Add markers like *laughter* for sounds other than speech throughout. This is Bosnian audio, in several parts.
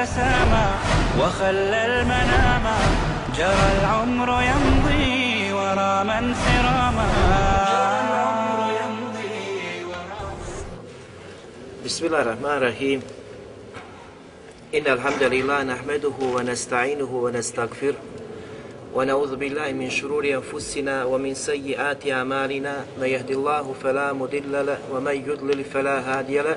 تسامى وخلى المنام. جرى العمر يمضي ورا من سراما. بسم الله الرحمن الرحيم. إن الحمد لله نحمده ونستعينه ونستغفره ونعوذ بالله من شرور أنفسنا ومن سيئات أعمالنا. من يهد الله فلا مضل له ومن يضلل فلا هادي له.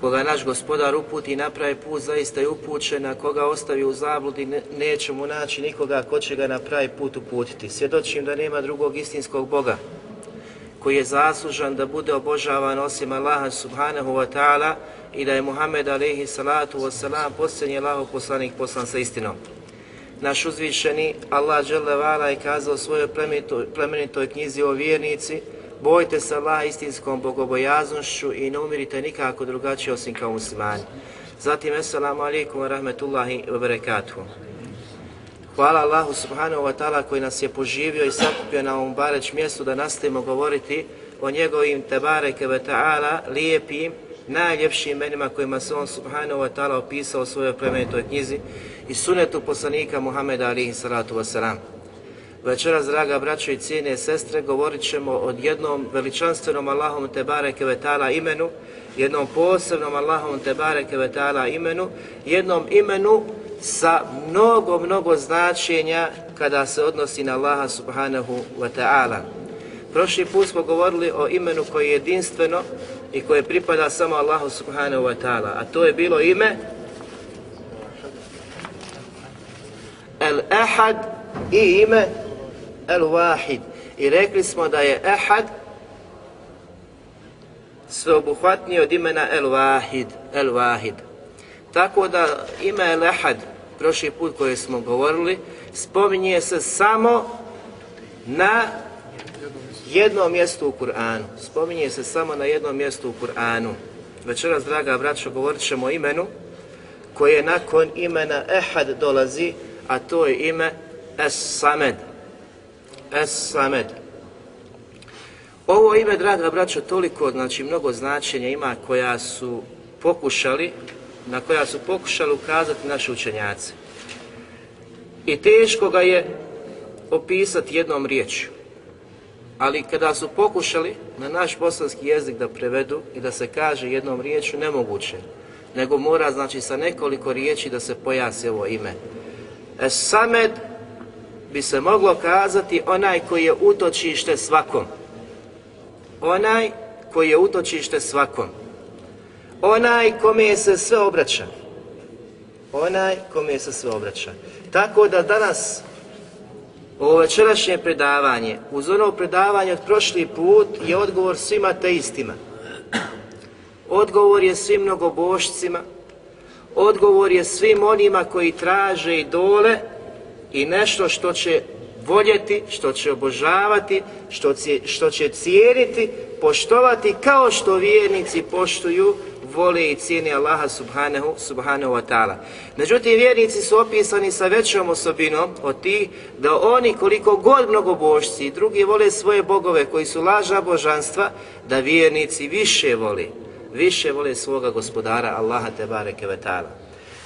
koga naš gospodar uputi i napravi put zaista je upućen, a koga ostavi u zabludi neće mu naći nikoga ko će ga na pravi put uputiti. Svjedočim da nema drugog istinskog Boga koji je zaslužan da bude obožavan osim Allaha subhanahu wa ta'ala i da je Muhammed alaihi salatu wa salam posljednji Allahov poslanik poslan sa istinom naš uzvišeni Allah dželevala je kazao svojoj plemenitoj, plemenitoj knjizi o vjernici bojte se Allah istinskom bogobojaznošću i ne umirite nikako drugačije osim kao muslimani. Zatim, assalamu alaikum wa rahmetullahi wa barakatuhu. Hvala Allahu subhanahu wa ta'ala koji nas je poživio i sakupio na ovom bareć mjestu da nastavimo govoriti o njegovim tebareke ve ta'ala lijepim najljepšim imenima kojima se on subhanahu wa ta'ala opisao u svojoj plemenitoj knjizi i sunetu poslanika Muhammeda alihi salatu wasalam. Večeras, draga braćo i cijene sestre, govorit ćemo o jednom veličanstvenom Allahom Tebare Kevetala imenu, jednom posebnom Allahom Tebare Kevetala imenu, jednom imenu sa mnogo, mnogo značenja kada se odnosi na Allaha subhanahu wa ta'ala. Prošli put smo govorili o imenu koje je jedinstveno i koje pripada samo Allahu subhanahu wa ta'ala, a to je bilo ime El-Ahad i ime El-Wahid. I rekli smo da je Ahad sveobuhvatniji od imena El-Wahid. El-Wahid. Tako da ime El-Ahad, prošli put koje smo govorili, spominje se samo na jednom mjestu u Kur'anu. Spominje se samo na jednom mjestu u Kur'anu. Večeras, draga braćo, govorit ćemo o imenu koje nakon imena Ehad dolazi, a to je ime Es-Samed. Es-Samed. Ovo ime, draga braćo, toliko, znači, mnogo značenja ima koja su pokušali, na koja su pokušali ukazati naši učenjaci. I teško ga je opisati jednom riječju. Ali kada su pokušali na naš bosanski jezik da prevedu i da se kaže jednom riječju, nemoguće. Nego mora, znači, sa nekoliko riječi da se pojasi ovo ime. Es-Samed bi se moglo kazati onaj koji je utočište svakom. Onaj koji je utočište svakom. Onaj kome se sve obraća. Onaj kome se sve obraća. Tako da danas ovo večerašnje predavanje, uz ono predavanje od prošli put, je odgovor svima teistima. Odgovor je svim mnogobošcima, odgovor je svim onima koji traže idole i nešto što će voljeti, što će obožavati, što će, što će cijeniti, poštovati kao što vjernici poštuju, vole i cijene Allaha subhanahu, subhanahu wa ta'ala. Međutim, vjernici su opisani sa većom osobinom od tih da oni koliko god mnogobožci i drugi vole svoje bogove koji su laža božanstva, da vjernici više vole više vole svoga gospodara Allaha te bareke ve taala.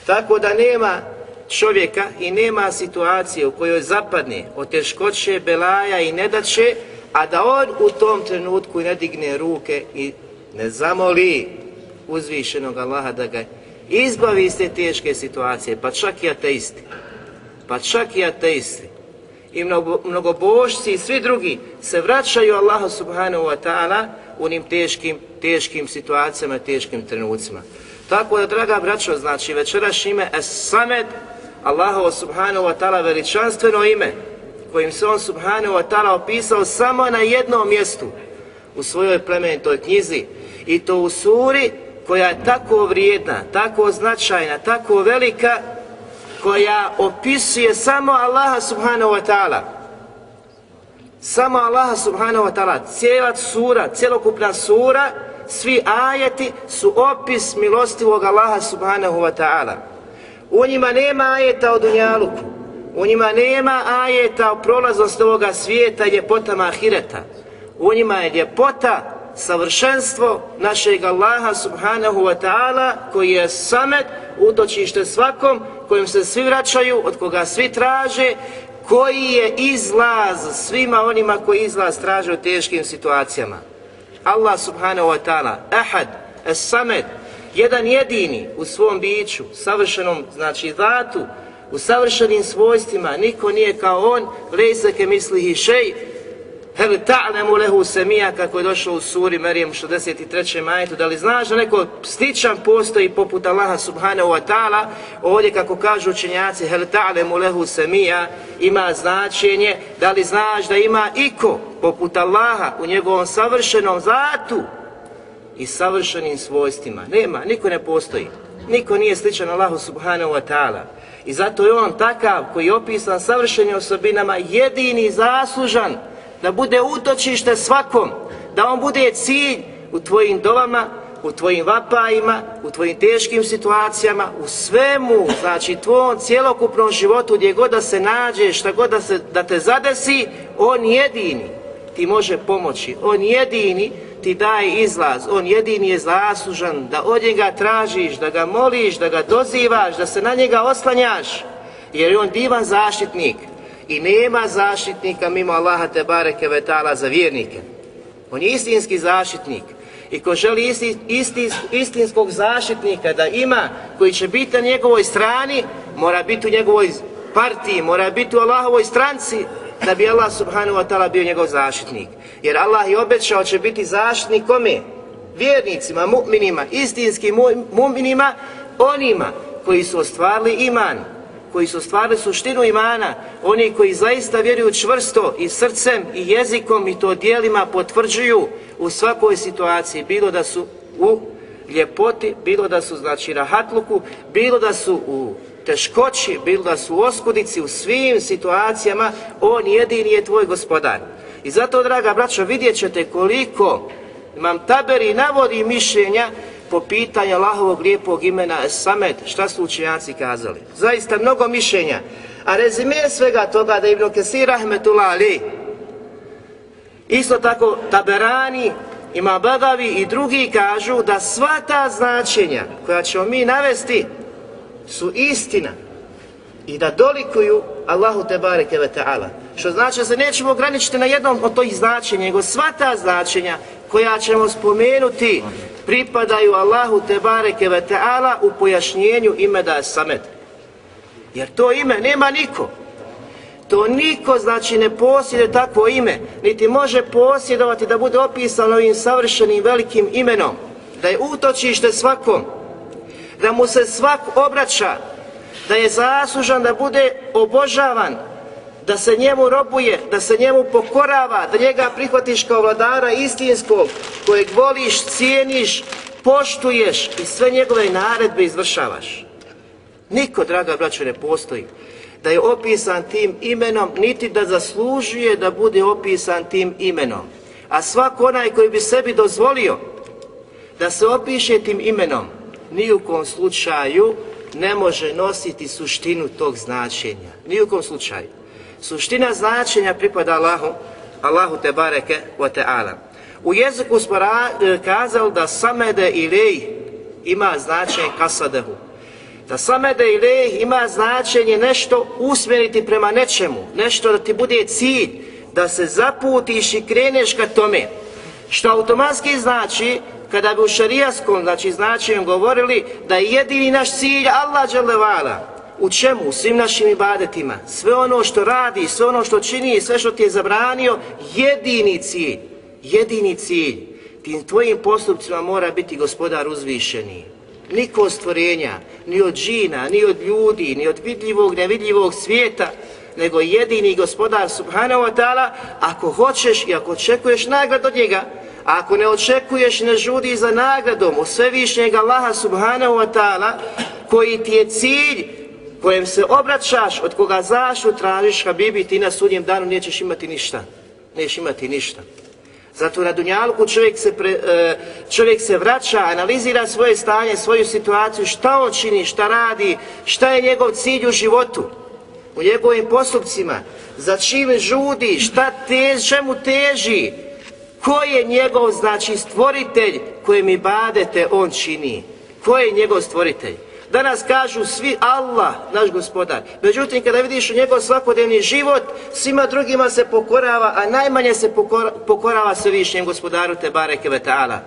Tako da nema čovjeka i nema situacije u kojoj zapadne od teškoće, belaja i nedaće, a da on u tom trenutku ne digne ruke i ne zamoli uzvišenog Allaha da ga izbavi iz te teške situacije, pa čak i ateisti. Pa čak i ateisti i mnogo, mnogobožci i svi drugi se vraćaju Allahu subhanahu wa ta'ala u onim teškim, teškim situacijama, teškim trenucima. Tako da, draga braćo, znači večeraš ime Es-Samed, Allahovo subhanahu wa ta'ala veličanstveno ime, kojim se on subhanahu wa ta'ala opisao samo na jednom mjestu u svojoj plemenitoj knjizi i to u suri koja je tako vrijedna, tako značajna, tako velika koja opisuje samo Allaha subhanahu wa ta'ala. Samo Allaha subhanahu wa ta'ala. Cijela sura, cjelokupna sura, svi ajeti su opis milostivog Allaha subhanahu wa ta'ala. U njima nema ajeta o dunjaluku. U njima nema ajeta o prolaznosti ovoga svijeta i ljepotama ahireta. U njima je ljepota savršenstvo našeg Allaha subhanahu wa ta'ala koji je samet utočište svakom kojim se svi vraćaju, od koga svi traže, koji je izlaz svima onima koji izlaz traže u teškim situacijama. Allah subhanahu wa ta'ala, ahad, es samet, jedan jedini u svom biću, savršenom, znači zatu, u savršenim svojstvima, niko nije kao on, lejse misli i šej, Hel ta'lemu lehu semija, kako je došlo u suri Merijem 63. majetu, da li znaš da neko sličan postoji poput Allaha subhanahu wa ta'ala, ovdje kako kažu učenjaci, hel ta'lemu lehu semija, ima značenje, da li znaš da ima iko poput Allaha u njegovom savršenom zatu? I savršenim svojstvima. Nema, niko ne postoji. Niko nije sličan Allahu subhanahu wa ta'ala. I zato je on takav koji je opisan savršenim osobinama jedini zaslužan da bude utočište svakom, da on bude cilj u tvojim dovama, u tvojim vapajima, u tvojim teškim situacijama, u svemu, znači tvojom cjelokupnom životu, gdje god da se nađe, šta god da, se, da te zadesi, on jedini ti može pomoći, on jedini ti daje izlaz, on jedini je zaslužan da od njega tražiš, da ga moliš, da ga dozivaš, da se na njega oslanjaš, jer je on divan zaštitnik i nema zaštitnika mimo Allaha te bareke ve taala za vjernike. On je istinski zaštitnik. I ko želi isti, isti, istinskog zaštitnika da ima, koji će biti na njegovoj strani, mora biti u njegovoj partiji, mora biti u Allahovoj stranci, da bi Allah subhanahu wa ta'ala bio njegov zaštitnik. Jer Allah je obećao će biti zaštitnik kome? Vjernicima, mu'minima, istinskim mu'minima, onima koji su ostvarili iman, koji su ostvarili suštinu imana, oni koji zaista vjeruju čvrsto i srcem i jezikom i to dijelima potvrđuju u svakoj situaciji, bilo da su u ljepoti, bilo da su znači rahatluku, bilo da su u teškoći, bilo da su u oskudici, u svim situacijama, on jedini je tvoj gospodar. I zato, draga braćo, vidjet ćete koliko imam taberi navodi mišljenja po pitanju Allahovog lijepog imena Samet, šta su učenjaci kazali? Zaista mnogo mišljenja. A rezime svega toga da Ibn Kesir Rahmetullah Ali, isto tako Taberani, ima Bagavi i drugi kažu da sva ta značenja koja ćemo mi navesti su istina i da dolikuju Allahu te bareke ve ta'ala. Što znači da se nećemo ograničiti na jednom od tih značenja, nego sva ta značenja koja ćemo spomenuti pripadaju Allahu te bareke ve ta'ala u pojašnjenju ime da je samet. Jer to ime nema niko. To niko znači ne posjede takvo ime, niti može posjedovati da bude opisano ovim savršenim velikim imenom, da je utočište svakom, da mu se svak obraća, da je zaslužan da bude obožavan, da se njemu robuje, da se njemu pokorava, da njega prihvatiš kao vladara istinskog, kojeg voliš, cijeniš, poštuješ i sve njegove naredbe izvršavaš. Niko, draga braćo, ne postoji da je opisan tim imenom, niti da zaslužuje da bude opisan tim imenom. A svak onaj koji bi sebi dozvolio da se opiše tim imenom, ni u kom slučaju ne može nositi suštinu tog značenja. Ni u kom slučaju. Suština značenja pripada Allahu, Allahu te bareke wa ta'ala. U jeziku smo e, kazali da samede ilej ima značenje kasadehu. Da samede ilej ima značenje nešto usmjeriti prema nečemu, nešto da ti bude cilj, da se zaputiš i kreneš ka tome. Što automatski znači kada bi u šarijaskom znači, značenju govorili da je jedini naš cilj Allah dželevala, u čemu? U svim našim ibadetima. Sve ono što radi, sve ono što čini, sve što ti je zabranio, jedini cilj, jedini cilj, tim tvojim postupcima mora biti gospodar uzvišeni. Niko od stvorenja, ni od džina, ni od ljudi, ni od vidljivog, nevidljivog svijeta, nego jedini gospodar subhanahu wa ta'ala, ako hoćeš i ako očekuješ nagrad od njega, ako ne očekuješ, ne žudi za nagradom u svevišnjeg Allaha subhanahu wa ta'ala, koji ti je cilj, kojem se obraćaš, od koga zašu tražiš, Habibi, ti na sudnjem danu nećeš imati ništa. Nećeš imati ništa. Zato na Dunjalku čovjek se, pre, e, čovjek se vraća, analizira svoje stanje, svoju situaciju, šta on čini, šta radi, šta je njegov cilj u životu, u njegovim postupcima, za čim žudi, šta te, čemu teži, ko je njegov, znači, stvoritelj kojem mi badete on čini. Ko je njegov stvoritelj? Danas kažu svi Allah, naš gospodar. Međutim, kada vidiš u njegov svakodnevni život, svima drugima se pokorava, a najmanje se pokora, pokorava svevišnjem gospodaru Tebare Kvetala,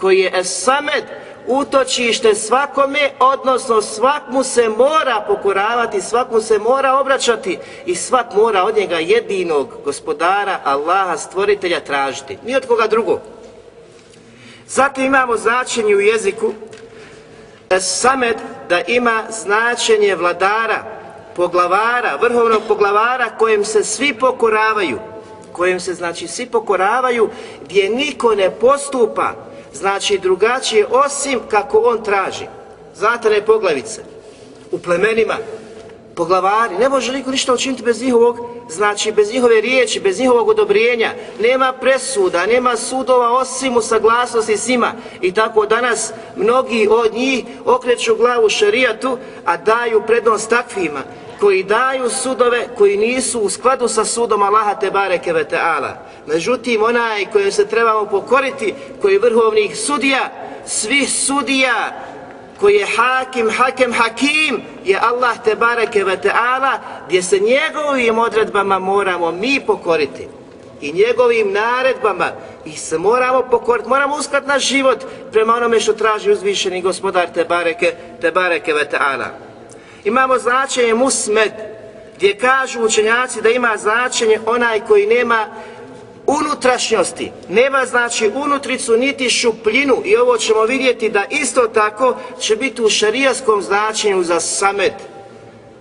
koji je Esamed, utočište svakome, odnosno svak mu se mora pokoravati, svak mu se mora obraćati i svak mora od njega jedinog gospodara, Allaha, stvoritelja tražiti. Ni od koga drugog. Zatim imamo značenje u jeziku e, Samed da ima značenje vladara, poglavara, vrhovnog poglavara kojem se svi pokoravaju, kojem se znači svi pokoravaju, gdje niko ne postupa, znači drugačije osim kako on traži. Znate ne poglavice, u plemenima, poglavari, ne može niko ništa učiniti bez njihovog, znači bez njihove riječi, bez njihovog odobrijenja, nema presuda, nema sudova osim u saglasnosti s njima. I tako danas mnogi od njih okreću glavu šarijatu, a daju prednost takvima, koji daju sudove koji nisu u skladu sa sudom Allaha te bareke ve taala. Međutim onaj kojem se trebamo pokoriti, koji je vrhovnih sudija, svih sudija, koji je hakim, hakem, hakim, je Allah te bareke ve taala, gdje se njegovim odredbama moramo mi pokoriti i njegovim naredbama i se moramo pokoriti, moramo uskrat naš život prema onome što traži uzvišeni gospodar te bareke, te bareke ve taala. Imamo značenje musmed, gdje kažu učenjaci da ima značenje onaj koji nema unutrašnjosti, nema znači unutricu niti šupljinu i ovo ćemo vidjeti da isto tako će biti u šarijaskom značenju za samet.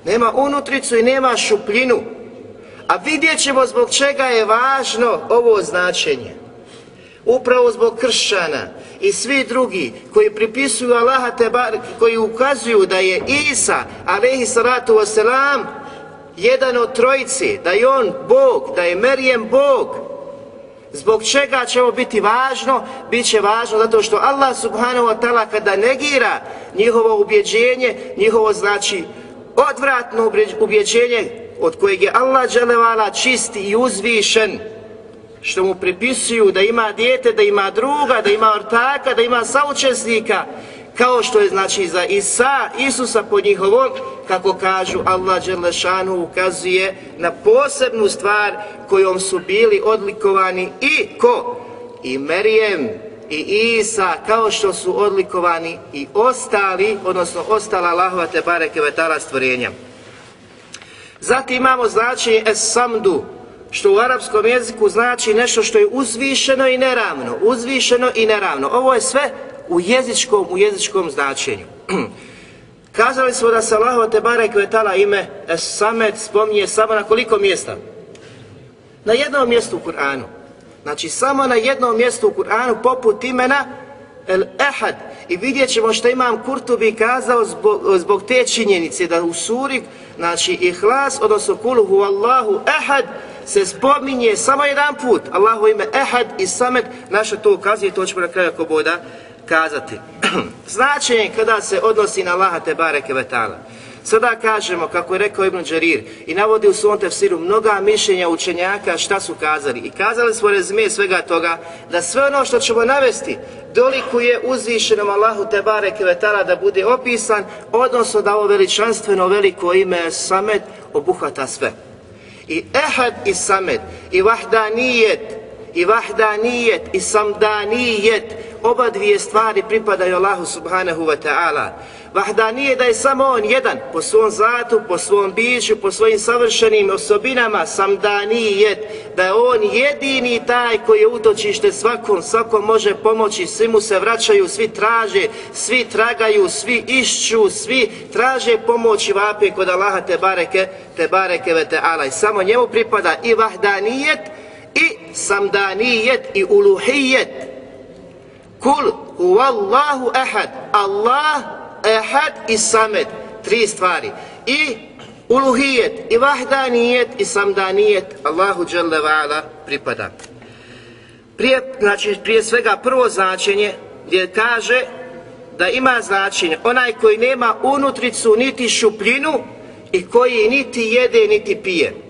Nema unutricu i nema šupljinu. A vidjet ćemo zbog čega je važno ovo značenje. Upravo zbog kršćana i svi drugi koji pripisuju Allaha Tebar, koji ukazuju da je Isa, alaihi salatu wasalam, jedan od trojice, da je on Bog, da je Merijem Bog, Zbog čega će ovo biti važno? Biće važno zato što Allah subhanahu wa ta'ala kada negira njihovo ubjeđenje, njihovo znači odvratno ubjeđenje od kojeg je Allah dželevala čisti i uzvišen, što mu pripisuju da ima dijete, da ima druga, da ima ortaka, da ima saučesnika, kao što je znači za Isa, Isusa po njihovom, kako kažu Allah Đelešanu ukazuje na posebnu stvar kojom su bili odlikovani i ko? I Merijem i Isa kao što su odlikovani i ostali, odnosno ostala Allahova te bareke vetala stvorenja. Zatim imamo značenje es samdu, što u arapskom jeziku znači nešto što je uzvišeno i neravno, uzvišeno i neravno. Ovo je sve u jezičkom, u jezičkom značenju. *clears throat* Kazali smo da se Allahova Tebare Kvetala ime Samet spominje samo na koliko mjesta? Na jednom mjestu u Kur'anu. Znači samo na jednom mjestu u Kur'anu poput imena El Ehad. I vidjet ćemo što imam Kurtubi kazao zbog, zbog te činjenice da u suri, znači ihlas, odnosno kulu Allahu Ehad, se spominje samo jedan put. Allahu ime Ehad i Samet, naša to ukazuje, to ćemo na kraju ako boda kazati. *clears throat* Značenje kada se odnosi na Allaha te bareke vetala. Sada kažemo, kako je rekao Ibn Đarir, i navodi u svom tefsiru mnoga mišljenja učenjaka šta su kazali. I kazali smo rezime svega toga, da sve ono što ćemo navesti, dolikuje uzvišenom Allahu te bareke vetala da bude opisan, odnosno da ovo veličanstveno veliko ime Samet obuhvata sve. I Ehad i Samet, i Vahdanijet, i samdanijet, oba dvije stvari pripadaju Allahu subhanahu wa ta'ala. Vahdanije da je samo on jedan, po svom zatu, po svom biću, po svojim savršenim osobinama, samdanijet, da je on jedini taj koji je utočište svakom, svakom može pomoći, svi mu se vraćaju, svi traže, svi tragaju, svi išću, svi traže pomoći vape kod Allaha te bareke, te bareke ve ta'ala. I samo njemu pripada i vahdanijet, i samdanijet, i uluhijet. Kul huvallahu ahad, Allah ehad i samed, tri stvari. I uluhijet, i vahdanijet, i samdanijet, Allahu dželle ala pripada. Prije, znači, prije svega prvo značenje gdje kaže da ima značenje onaj koji nema unutricu niti šupljinu i koji niti jede niti pije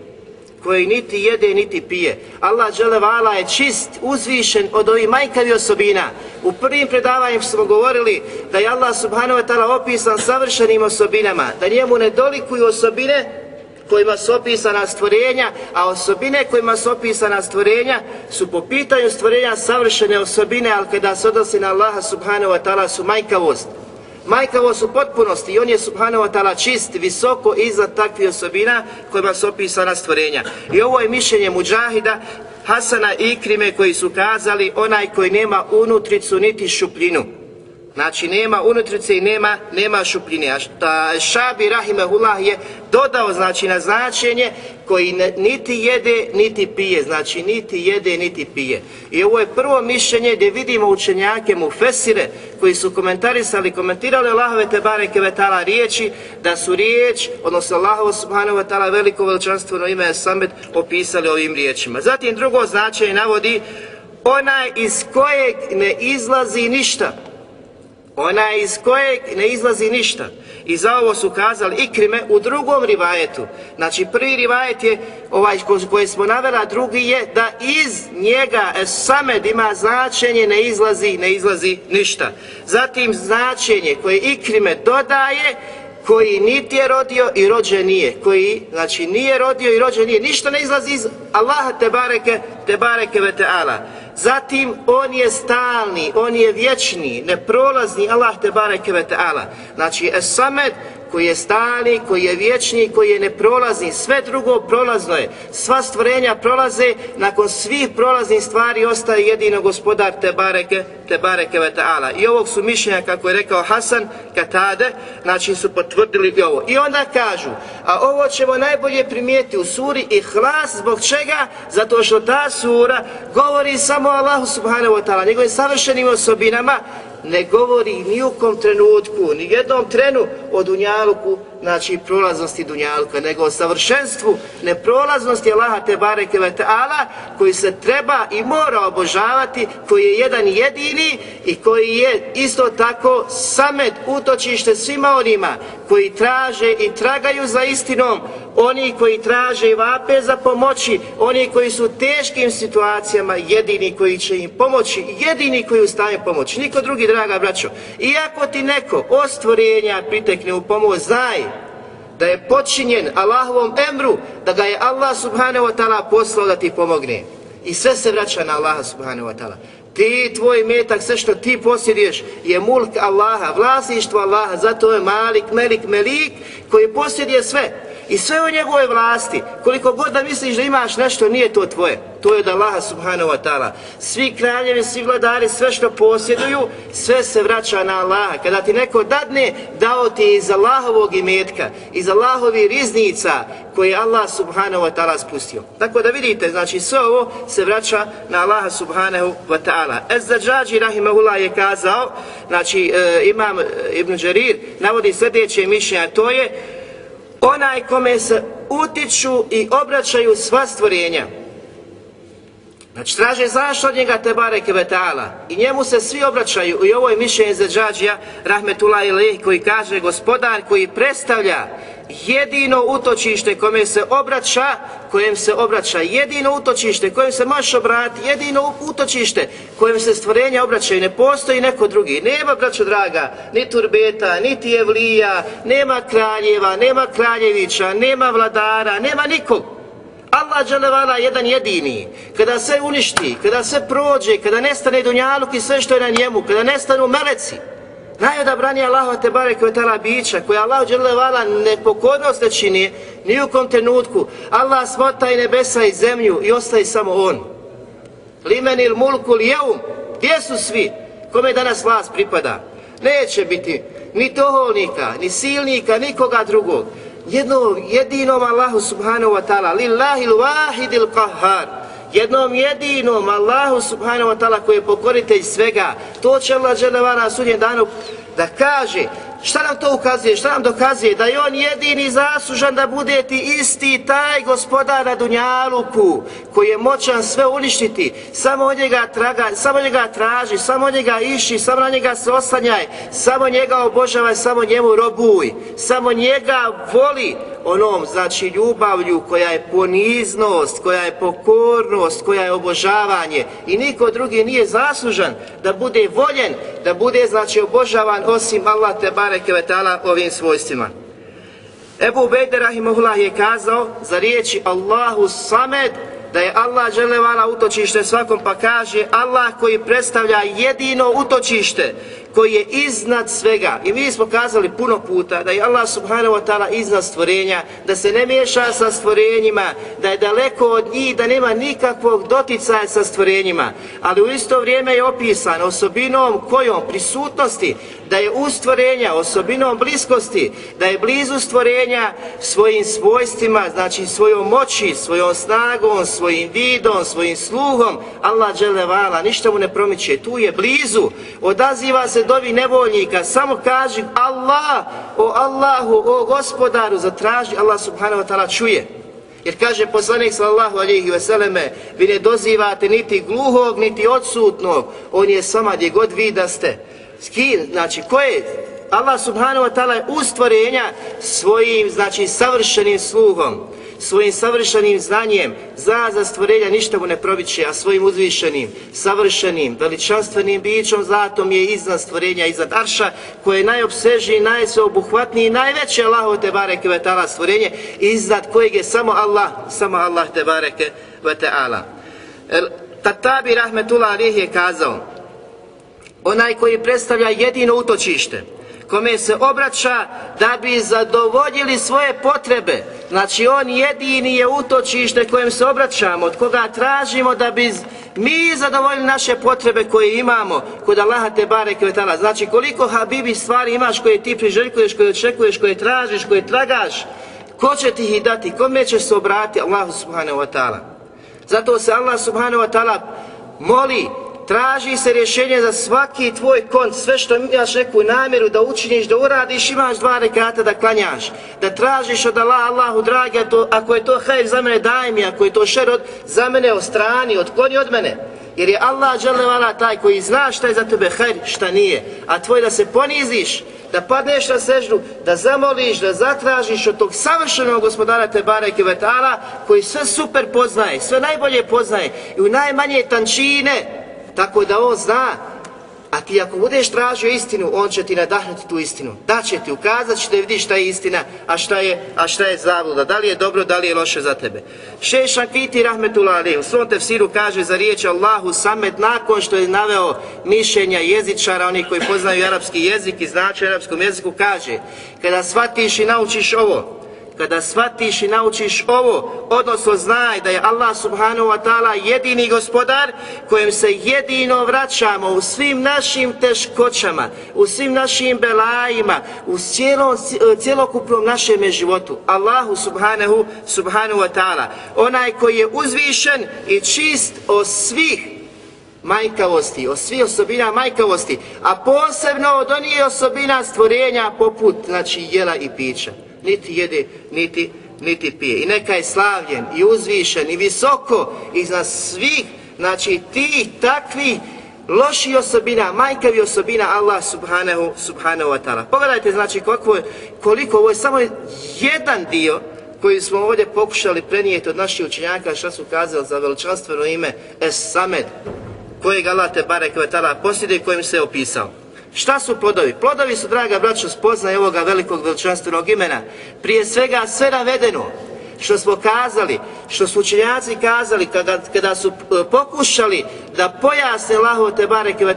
koji niti jede niti pije. Allah dželevala je čist, uzvišen od ovih majkavi osobina. U prvim predavanjem smo govorili da je Allah subhanahu wa ta'ala opisan savršenim osobinama, da njemu ne dolikuju osobine kojima su opisana stvorenja, a osobine kojima su opisana stvorenja su po pitanju stvorenja savršene osobine, ali kada se odnosi na Allaha subhanahu wa ta'ala su majkavost. Majkavost u potpunosti i on je subhanahu wa ta'ala čist, visoko iznad takvih osobina kojima su opisana stvorenja. I ovo je mišljenje muđahida Hasana i Ikrime koji su kazali onaj koji nema unutricu niti šupljinu. Znači nema unutrice i nema nema šupljine. A Šabi Rahimehullah je dodao znači na značenje koji ne, niti jede niti pije. Znači niti jede niti pije. I ovo je prvo mišljenje gdje vidimo učenjake mu Fesire koji su komentarisali, komentirali Allahove te bareke vetala riječi da su riječ, odnosno Allahovo subhanahu wa ta'ala veliko veličanstveno ime Samet opisali ovim riječima. Zatim drugo značenje navodi onaj iz kojeg ne izlazi ništa ona iz kojeg ne izlazi ništa. I za ovo su kazali ikrime u drugom rivajetu. Znači prvi rivajet je ovaj koji smo navela, drugi je da iz njega e, samed ima značenje ne izlazi, ne izlazi ništa. Zatim značenje koje ikrime dodaje koji niti je rodio i rođen nije, koji znači nije rodio i rođen nije, ništa ne izlazi iz Allaha te bareke, te bareke ve ta'ala. Zatim on je stalni, on je vječni, neprolazni Allah te bareke ve ta'ala. Znači es-samed koji je stali, koji je vječni, koji je neprolazni, sve drugo prolazno je. Sva stvorenja prolaze, nakon svih prolaznih stvari ostaje jedino gospodar te bareke, te bareke ve ta'ala. I ovog su mišljenja, kako je rekao Hasan Katade, znači su potvrdili i ovo. I onda kažu, a ovo ćemo najbolje primijeti u suri i hlas, zbog čega? Zato što ta sura govori samo Allahu subhanahu wa ta'ala, njegovim savršenim osobinama, ne govori ni u kom trenutku, ni jednom trenu o Dunjaluku, znači prolaznosti dunjalka, nego o savršenstvu neprolaznosti Allaha te bareke ve ta'ala, koji se treba i mora obožavati, koji je jedan jedini i koji je isto tako samet utočište svima onima koji traže i tragaju za istinom, oni koji traže i vape za pomoći, oni koji su u teškim situacijama, jedini koji će im pomoći, jedini koji ustaje pomoći, niko drugi, draga braćo. Iako ti neko od stvorenja pritekne u pomoć, znaj da je počinjen Allahovom emru, da ga je Allah subhanahu wa ta'ala poslao da ti pomogne. I sve se vraća na Allaha subhanahu wa ta'ala. Ti, tvoj metak, sve što ti posjeduješ je mulk Allaha, vlasništvo Allaha, zato je malik, melik, melik koji posjeduje sve i sve u njegove vlasti, koliko god da misliš da imaš nešto, nije to tvoje. To je od Allaha subhanahu wa ta'ala. Svi kraljevi, svi vladari, sve što posjeduju, sve se vraća na Allaha. Kada ti neko dadne, dao ti iz Allahovog imetka, iz Allahovi riznica, koje je Allah subhanahu wa ta'ala spustio. Tako da vidite, znači sve ovo se vraća na Allaha subhanahu wa ta'ala. Ezzađađi rahimahullah je kazao, znači e, imam e, Ibn Đarir, navodi sljedeće mišljenje, to je onaj kome se utiču i obraćaju sva stvorenja. Znači, traže zašto od njega te Kvetala vetala. I njemu se svi obraćaju. I ovo je mišljenje za džađija, rahmetullah ilih, koji kaže gospodar koji predstavlja jedino utočište kome se obraća, kojem se obraća jedino utočište, kojem se možeš obrati, jedino utočište kojem se stvorenja obraćaju, ne postoji neko drugi. Nema, braćo draga, ni turbeta, niti evlija, nema kraljeva, nema kraljevića, nema vladara, nema nikog. Allah dželevala jedan jedini, kada se uništi, kada se prođe, kada nestane dunjaluk i sve što je na njemu, kada nestanu meleci, najodabrani Allahova te barek vetala bića, koja Allah dželevala nepokornost ne čini, ni u kom trenutku, Allah smota i nebesa i zemlju i ostaje samo On. Limenil mulkul jeum, gdje su svi? Kome danas vlast pripada? Neće biti ni toholnika, ni silnika, nikoga drugog. Jednom jedinom Allahu subhanahu wa ta'ala, lillahi l-wahidil qahhar. Jednom jedinom Allahu subhanahu wa ta'ala koji je pokoritelj svega. To će Allah dželevara na sudnjem danu da kaže Šta nam to ukazuje? Šta nam dokazuje? Da je on jedini zaslužan da bude ti isti taj gospodar na Dunjaluku koji je moćan sve uništiti. Samo od njega traga, samo njega traži, samo njega iši, samo na njega se osanjaj, samo njega obožavaj, samo njemu robuj, samo njega voli onom, znači ljubavlju koja je poniznost, koja je pokornost, koja je obožavanje i niko drugi nije zaslužan da bude voljen, da bude znači obožavan osim Allah te tebareke ve taala ovim svojstvima. Ebu Ubejde Rahimahullah je kazao za riječi Allahu Samed da je Allah želevala utočište svakom pa kaže Allah koji predstavlja jedino utočište koji je iznad svega. I mi smo kazali puno puta da je Allah subhanahu wa ta'ala iznad stvorenja, da se ne miješa sa stvorenjima, da je daleko od njih, da nema nikakvog doticaja sa stvorenjima. Ali u isto vrijeme je opisan osobinom kojom prisutnosti da je u stvorenja osobinom bliskosti, da je blizu stvorenja svojim svojstvima, znači svojom moći, svojom snagom, svojim vidom, svojim sluhom, Allah dželevala, ništa mu ne promiče, tu je blizu, odaziva se dovi nevoljnika, samo kaži Allah, o Allahu, o gospodaru, zatraži, Allah subhanahu wa ta'ala čuje. Jer kaže poslanik sallallahu alejhi ve selleme, vi ne dozivate niti gluhog, niti odsutnog, on je sama gdje god vi da ste. Skin, znači, ko je? Allah subhanahu wa ta'ala je u stvorenja svojim, znači, savršenim sluhom, svojim savršenim znanjem, za za stvorenja ništa mu ne probiće, a svojim uzvišenim, savršenim, veličanstvenim bićom zlatom je iznad stvorenja, iznad arša, koje je najobsežniji, najsveobuhvatniji, najveće Allahu te bareke ve ta'ala stvorenje, iznad kojeg je samo Allah, samo Allah te bareke ve ta'ala. Tatabi rahmetullah alih je kazao, onaj koji predstavlja jedino utočište, kome se obraća da bi zadovoljili svoje potrebe. Znači on jedini je utočište kojem se obraćamo, od koga tražimo da bi mi zadovoljili naše potrebe koje imamo kod Allaha te bare kvetala. Znači koliko habibi stvari imaš koje ti priželjkuješ, koje očekuješ, koje tražiš, koje tragaš, ko će ti ih dati, kome će se obrati Allahu subhanahu wa ta'ala. Zato se Allah subhanahu wa ta'ala moli traži se rješenje za svaki tvoj kont, sve što imaš neku namjeru da učiniš, da uradiš, imaš dva rekata da klanjaš, da tražiš od Allah, Allahu dragi, to, ako je to hajr za mene, daj mi, ako je to šer od, za mene od strani, otkloni od mene. Jer je Allah dželevala taj koji zna šta je za tebe hajr, šta nije. A tvoj da se poniziš, da padneš na seždu, da zamoliš, da zatražiš od tog savršenog gospodara Tebare Kvetala, koji sve super poznaje, sve najbolje poznaje i u najmanje tančine, tako da on zna, a ti ako budeš tražio istinu, on će ti nadahnuti tu istinu. Da će ti ukazat, će da vidiš šta je istina, a šta je, a šta je zabluda. da li je dobro, da li je loše za tebe. Šeš Kiti Rahmetullah Ali, u svom tefsiru kaže za riječ Allahu Samet, nakon što je naveo mišljenja jezičara, oni koji poznaju arapski jezik i znače arapskom jeziku, kaže, kada shvatiš i naučiš ovo, kada shvatiš i naučiš ovo, odnosno znaj da je Allah subhanahu wa ta'ala jedini gospodar kojem se jedino vraćamo u svim našim teškoćama, u svim našim belajima, u cijelom, cijelokupnom našem životu. Allahu subhanahu, subhanahu wa ta'ala, onaj koji je uzvišen i čist od svih majkavosti, od svih osobina majkavosti, a posebno od onih osobina stvorenja poput, znači, jela i pića niti jede, niti, niti pije. I neka je slavljen i uzvišen i visoko iznad svih, znači ti takvi loši osobina, majkavi osobina Allah subhanahu, subhanahu wa ta'ala. Pogledajte znači koliko, koliko ovo je samo jedan dio koji smo ovdje pokušali prenijeti od naših učenjaka što su kazali za veličanstveno ime Es Samed, kojeg Allah te barek ve ta'ala posjede kojim se je opisao. Šta su plodovi? Plodovi su, draga braćo, spoznaje ovoga velikog veličanstvenog imena. Prije svega sve navedeno. što smo kazali, što su učenjaci kazali kada, kada su e, pokušali da pojasne Allahu te bareke e,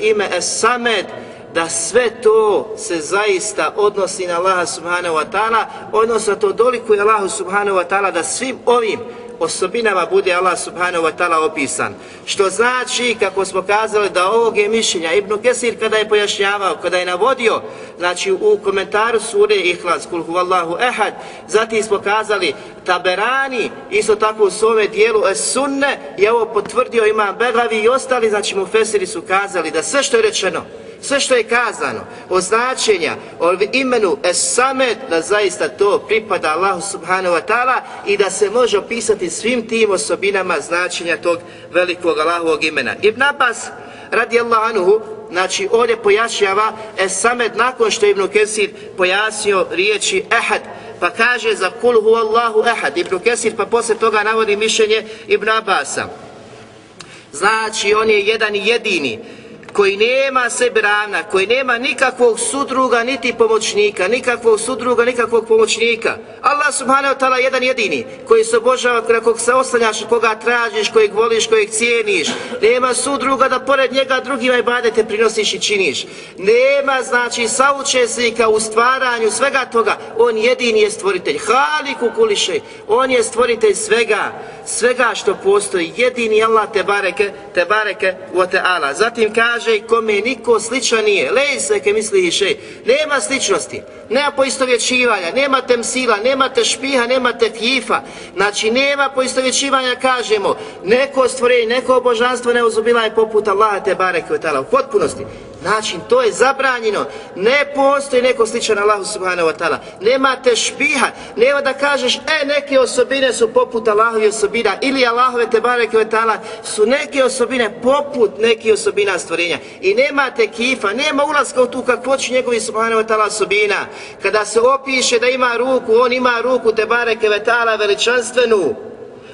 ime Es-Samed, da sve to se zaista odnosi na Allaha subhanahu wa ta'ala, odnosno to dolikuje Allahu subhanahu wa ta'ala da svim ovim osobinama bude Allah subhanahu wa ta'ala opisan. Što znači, kako smo kazali, da ovog je mišljenja Ibn Kesir kada je pojašnjavao, kada je navodio, znači u komentaru sure Ihlas, kul huvallahu ehad, zatim smo kazali Taberani, isto tako u svome dijelu sunne, je ovo potvrdio ima Begavi i ostali, znači mu Fesiri su kazali da sve što je rečeno, sve što je kazano o značenja, o imenu Esamed, da zaista to pripada Allahu subhanahu wa ta'ala i da se može opisati svim tim osobinama značenja tog velikog Allahovog imena. Ibn Abbas, radijallahu anhu, znači ovdje pojašnjava Esamed nakon što je Ibn Kesir pojasnio riječi Ehad, pa kaže za kul hu Allahu Ehad, Ibn Kesir pa posle toga navodi mišljenje Ibn Abbasa. Znači on je jedan jedini, koji nema sebi ravna, koji nema nikakvog sudruga niti pomoćnika, nikakvog sudruga, nikakvog pomoćnika. Allah subhanahu wa ta'ala jedan jedini, koji se obožava, na kog se oslanjaš, koga tražiš, kojeg voliš, kojeg cijeniš. Nema sudruga da pored njega drugima ibadete prinosiš i činiš. Nema, znači, saučesnika u stvaranju svega toga. On jedini je stvoritelj. Haliku kuliše. On je stvoritelj svega, svega što postoji. Jedini Allah te bareke, te bareke, wa ta'ala. Zatim kaže, kaže kome niko sličan nije. Lej se ke misli še. Nema sličnosti. Nema poistovjećivanja. Nema temsila. Nema te špiha. Nema te tjifa. Znači nema poistovjećivanja kažemo. Neko stvorenje, neko božanstvo ne uzubila je poput Allaha te bareke. U potpunosti. Znači, to je zabranjeno. Ne postoji neko sličan Allahu subhanahu wa ta'ala. Nema te špiha. Nema da kažeš, e, neke osobine su poput Allahovi osobina. Ili Allahove te bareke wa ta'ala su neke osobine poput neke osobina stvorenja. I nema te kifa. Nema ulaska u tu kakvoću njegovi subhanahu wa ta'ala osobina. Kada se opiše da ima ruku, on ima ruku te bareke wa ta'ala veličanstvenu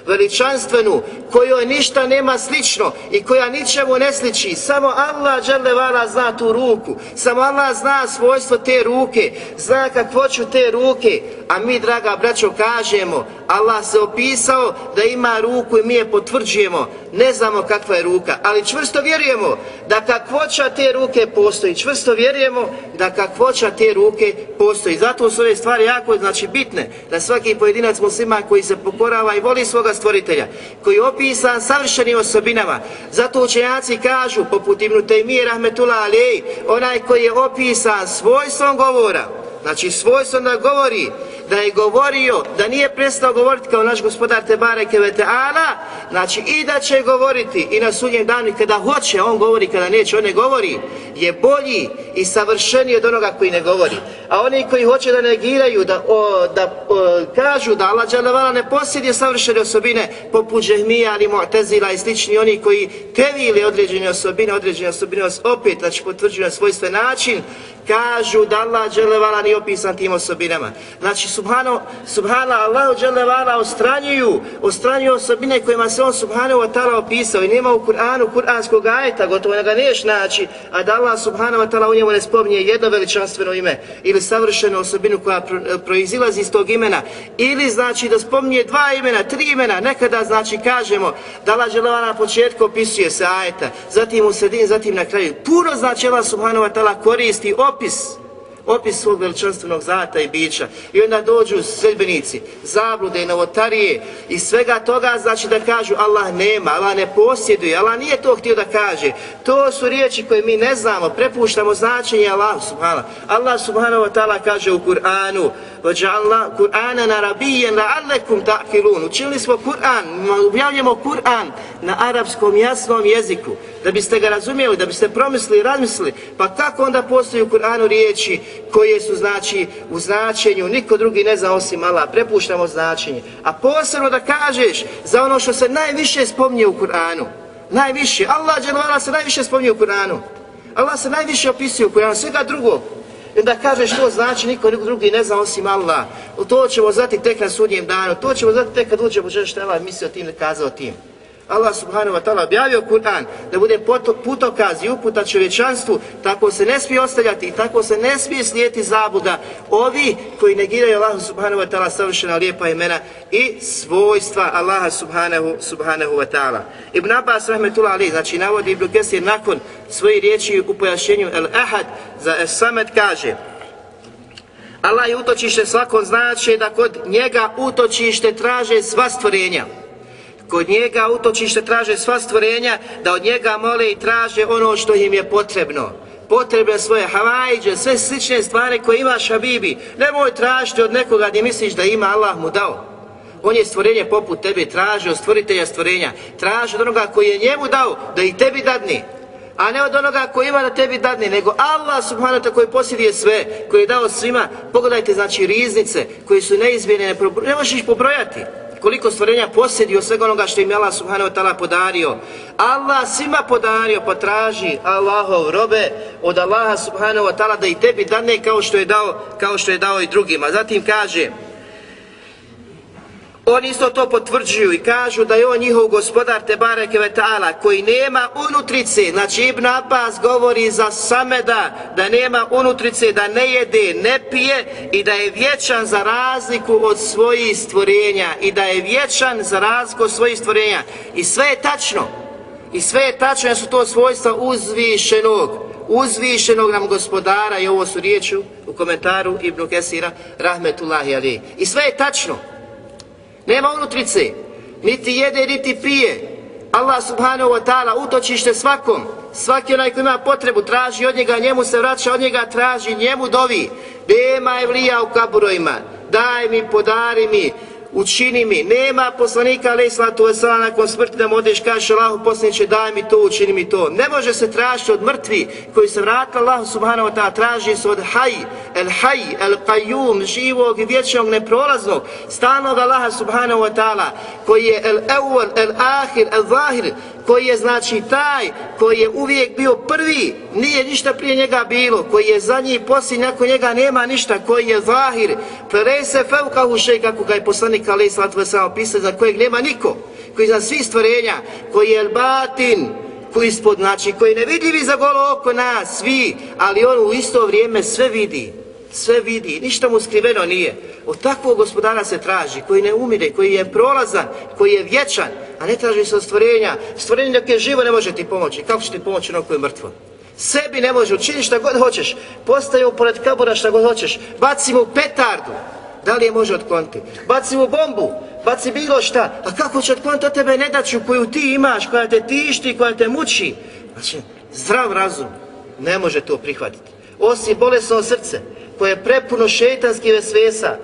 veličanstvenu, kojoj ništa nema slično i koja ničemu ne sliči. Samo Allah dželevala zna tu ruku. Samo Allah zna svojstvo te ruke. Zna kakvoću te ruke. A mi, draga braćo, kažemo, Allah se opisao da ima ruku i mi je potvrđujemo. Ne znamo kakva je ruka, ali čvrsto vjerujemo da kakvoća te ruke postoji. Čvrsto vjerujemo da kakvoća te ruke postoji. Zato su ove stvari jako znači bitne da svaki pojedinac muslima koji se pokorava i voli svoga stvoritelja, koji je opisan savršenim osobinama. Zato učenjaci kažu, poput Ibn Taymiye Rahmetullah Alej, onaj koji je opisan svojstvom govora, znači svojstvom da govori, da je govorio, da nije prestao govoriti kao naš gospodar Tebare Keveteala, znači i da će govoriti i na sudnjem danu i kada hoće, on govori, kada neće, on ne govori, je bolji i savršeniji od onoga koji ne govori. A oni koji hoće da negiraju, da, o, da o, kažu da Allah Đalavala ne posjeduje savršene osobine poput Džehmija ali Mu'tezila i slični oni koji tevili određene osobine, određene osobine opet, znači potvrđuju na svojstven način, kažu da Allah Đalavala nije opisan tim osobinama. Znači, subhano, subhana Allah Đalevala ostranjuju, ostranjuju osobine kojima se on subhanahu wa ta'ala opisao. I nema u Kur'anu kur'anskog ajeta, gotovo ne ga neš naći, a da Allah subhanahu wa ta'ala u njemu ne spominje jedno veličanstveno ime ili savršenu osobinu koja pro, e, proizilazi iz tog imena. Ili znači da spominje dva imena, tri imena, nekada znači kažemo da Allah Đalevala na početku opisuje se ajeta, zatim u sredini, zatim na kraju. Puno znači Allah subhanahu wa ta'ala koristi opis, opis svog veličanstvenog zata i bića. I onda dođu sredbenici, zablude i novotarije i svega toga znači da kažu Allah nema, Allah ne posjeduje, Allah nije to htio da kaže. To su riječi koje mi ne znamo, prepuštamo značenje Allah subhanahu. Allah subhanahu wa ta'ala kaže u Kur'anu, وَجَعَلْنَا قُرْآنًا عَرَبِيًّا لَعَلَّكُمْ تَعْقِلُونَ Učili smo Kur'an, objavljamo Kur'an na arapskom jasnom jeziku, da biste ga razumijeli, da biste promislili i razmislili. Pa kako onda postoji u Kur'anu riječi koje su znači u značenju, niko drugi ne zna osim Allah, prepuštamo značenje. A posebno da kažeš za ono što se najviše spominje u Kur'anu, najviše, Allah se najviše spominje u Kur'anu. Allah se najviše opisuje u Kur'anu, svega drugog. I onda kaže što znači niko drugi ne zna osim Allah. To ćemo znati tek na sudnjem danu. To ćemo znati tek kad uđemo što je Allah mislio tim, kazao tim. Allah subhanahu wa ta'ala objavio Kur'an da bude putokaz i uputa čovječanstvu, tako se ne smije ostavljati i tako se ne smije slijeti zabuda ovi koji negiraju Allah subhanahu wa ta'ala savršena lijepa imena i svojstva Allaha subhanahu, subhanahu wa ta'ala. Ibn Abbas rahmetullah ali, znači navodi Ibn Kesir nakon svoje riječi u pojašenju El-Ahad za Es-Samet kaže Allah je utočište svakom znači da kod njega utočište traže sva stvorenja kod njega utočište traže sva stvorenja, da od njega mole i traže ono što im je potrebno. Potrebe svoje havajđe, sve slične stvari koje imaš Habibi. Nemoj tražiti od nekoga gdje misliš da ima Allah mu dao. On je stvorenje poput tebe, traži od stvoritelja stvorenja. Traži od onoga koji je njemu dao da i tebi dadni. A ne od onoga koji ima da tebi dadni, nego Allah subhanahu wa koji posjeduje sve, koji je dao svima. Pogledajte, znači, riznice koji su neizmjene, ne možeš ih pobrojati koliko stvorenja posjedi od svega onoga što im je Allah subhanahu wa ta'ala podario. Allah svima podario, pa traži Allahov robe od Allaha subhanahu wa ta'ala da i tebi dane kao što je dao, kao što je dao i drugima. Zatim kaže, Oni isto to potvrđuju i kažu da je on njihov gospodar Tebare Kvetala koji nema unutrice, znači Ibn Abbas govori za Sameda da nema unutrice, da ne jede, ne pije i da je vječan za razliku od svojih stvorenja i da je vječan za razliku od svojih stvorenja. I sve je tačno. I sve je tačno jer su to svojstva uzvišenog uzvišenog nam gospodara. I ovo su riječi u komentaru Ibn Kesira Rahmetullahi Ali i sve je tačno. Nema unutrice, niti jede, niti pije. Allah subhanahu wa ta'ala utočište svakom. Svaki onaj koji ima potrebu traži od njega, njemu se vraća, od njega traži, njemu dovi. Nema evlija u kaburojima. Daj mi, podari mi, učini mi. Nema poslanika, alaih islatu vesela, nakon smrti da mu odeš, kažeš Allahu poslaniće, daj mi to, učini mi to. Ne može se tražiti od mrtvi koji se vratila Allahu subhanahu wa ta'ala, traži se od haj, el haj, el qayyum, živog i vječnog neprolaznog, stanog Allaha subhanahu wa ta'ala, koji je el evvel, el ahir, el zahir, koji je znači taj koji je uvijek bio prvi, nije ništa prije njega bilo, koji je za njih posljednji, nakon njega nema ništa, koji je zahir, prerej se fevkahu šej, kako ga je poslanik poslanika alaih sallatu Vesela opisali za kojeg nema niko, koji za svi stvorenja, koji je batin, koji ispod, znači, koji je nevidljivi za golo oko nas, svi, ali on u isto vrijeme sve vidi, sve vidi, ništa mu skriveno nije. Od takvog gospodara se traži, koji ne umire, koji je prolazan, koji je vječan, a ne traži se od stvorenja. Stvorenje dok je živo ne može ti pomoći. Kako će ti pomoći ono koje je mrtvo? Sebi ne može, učini šta god hoćeš. Postaje pored kabura šta god hoćeš. Baci mu petardu. Da li je može otkloniti? Baci mu bombu. Baci bilo šta. A kako će otkloniti od tebe nedaću koju ti imaš, koja te tišti, koja te muči? Znači, zdrav razum ne može to prihvatiti. Osim bolesno srce, koje je prepuno šeitanskih vesvesa,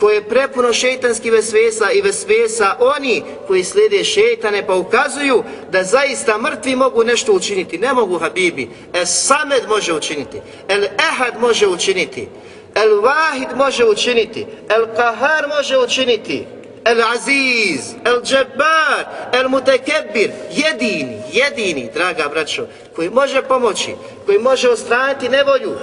koje je prepuno šeitanskih vesvesa i vesvesa oni koji slijede šeitane pa ukazuju da zaista mrtvi mogu nešto učiniti. Ne mogu Habibi. El Samed može učiniti. El Ehad može učiniti. El Wahid može učiniti. El Kahar može učiniti. El Aziz, El Jabbar, El Mutekebir, jedini, jedini, draga braćo, koji može pomoći, koji može ostraniti nevolju,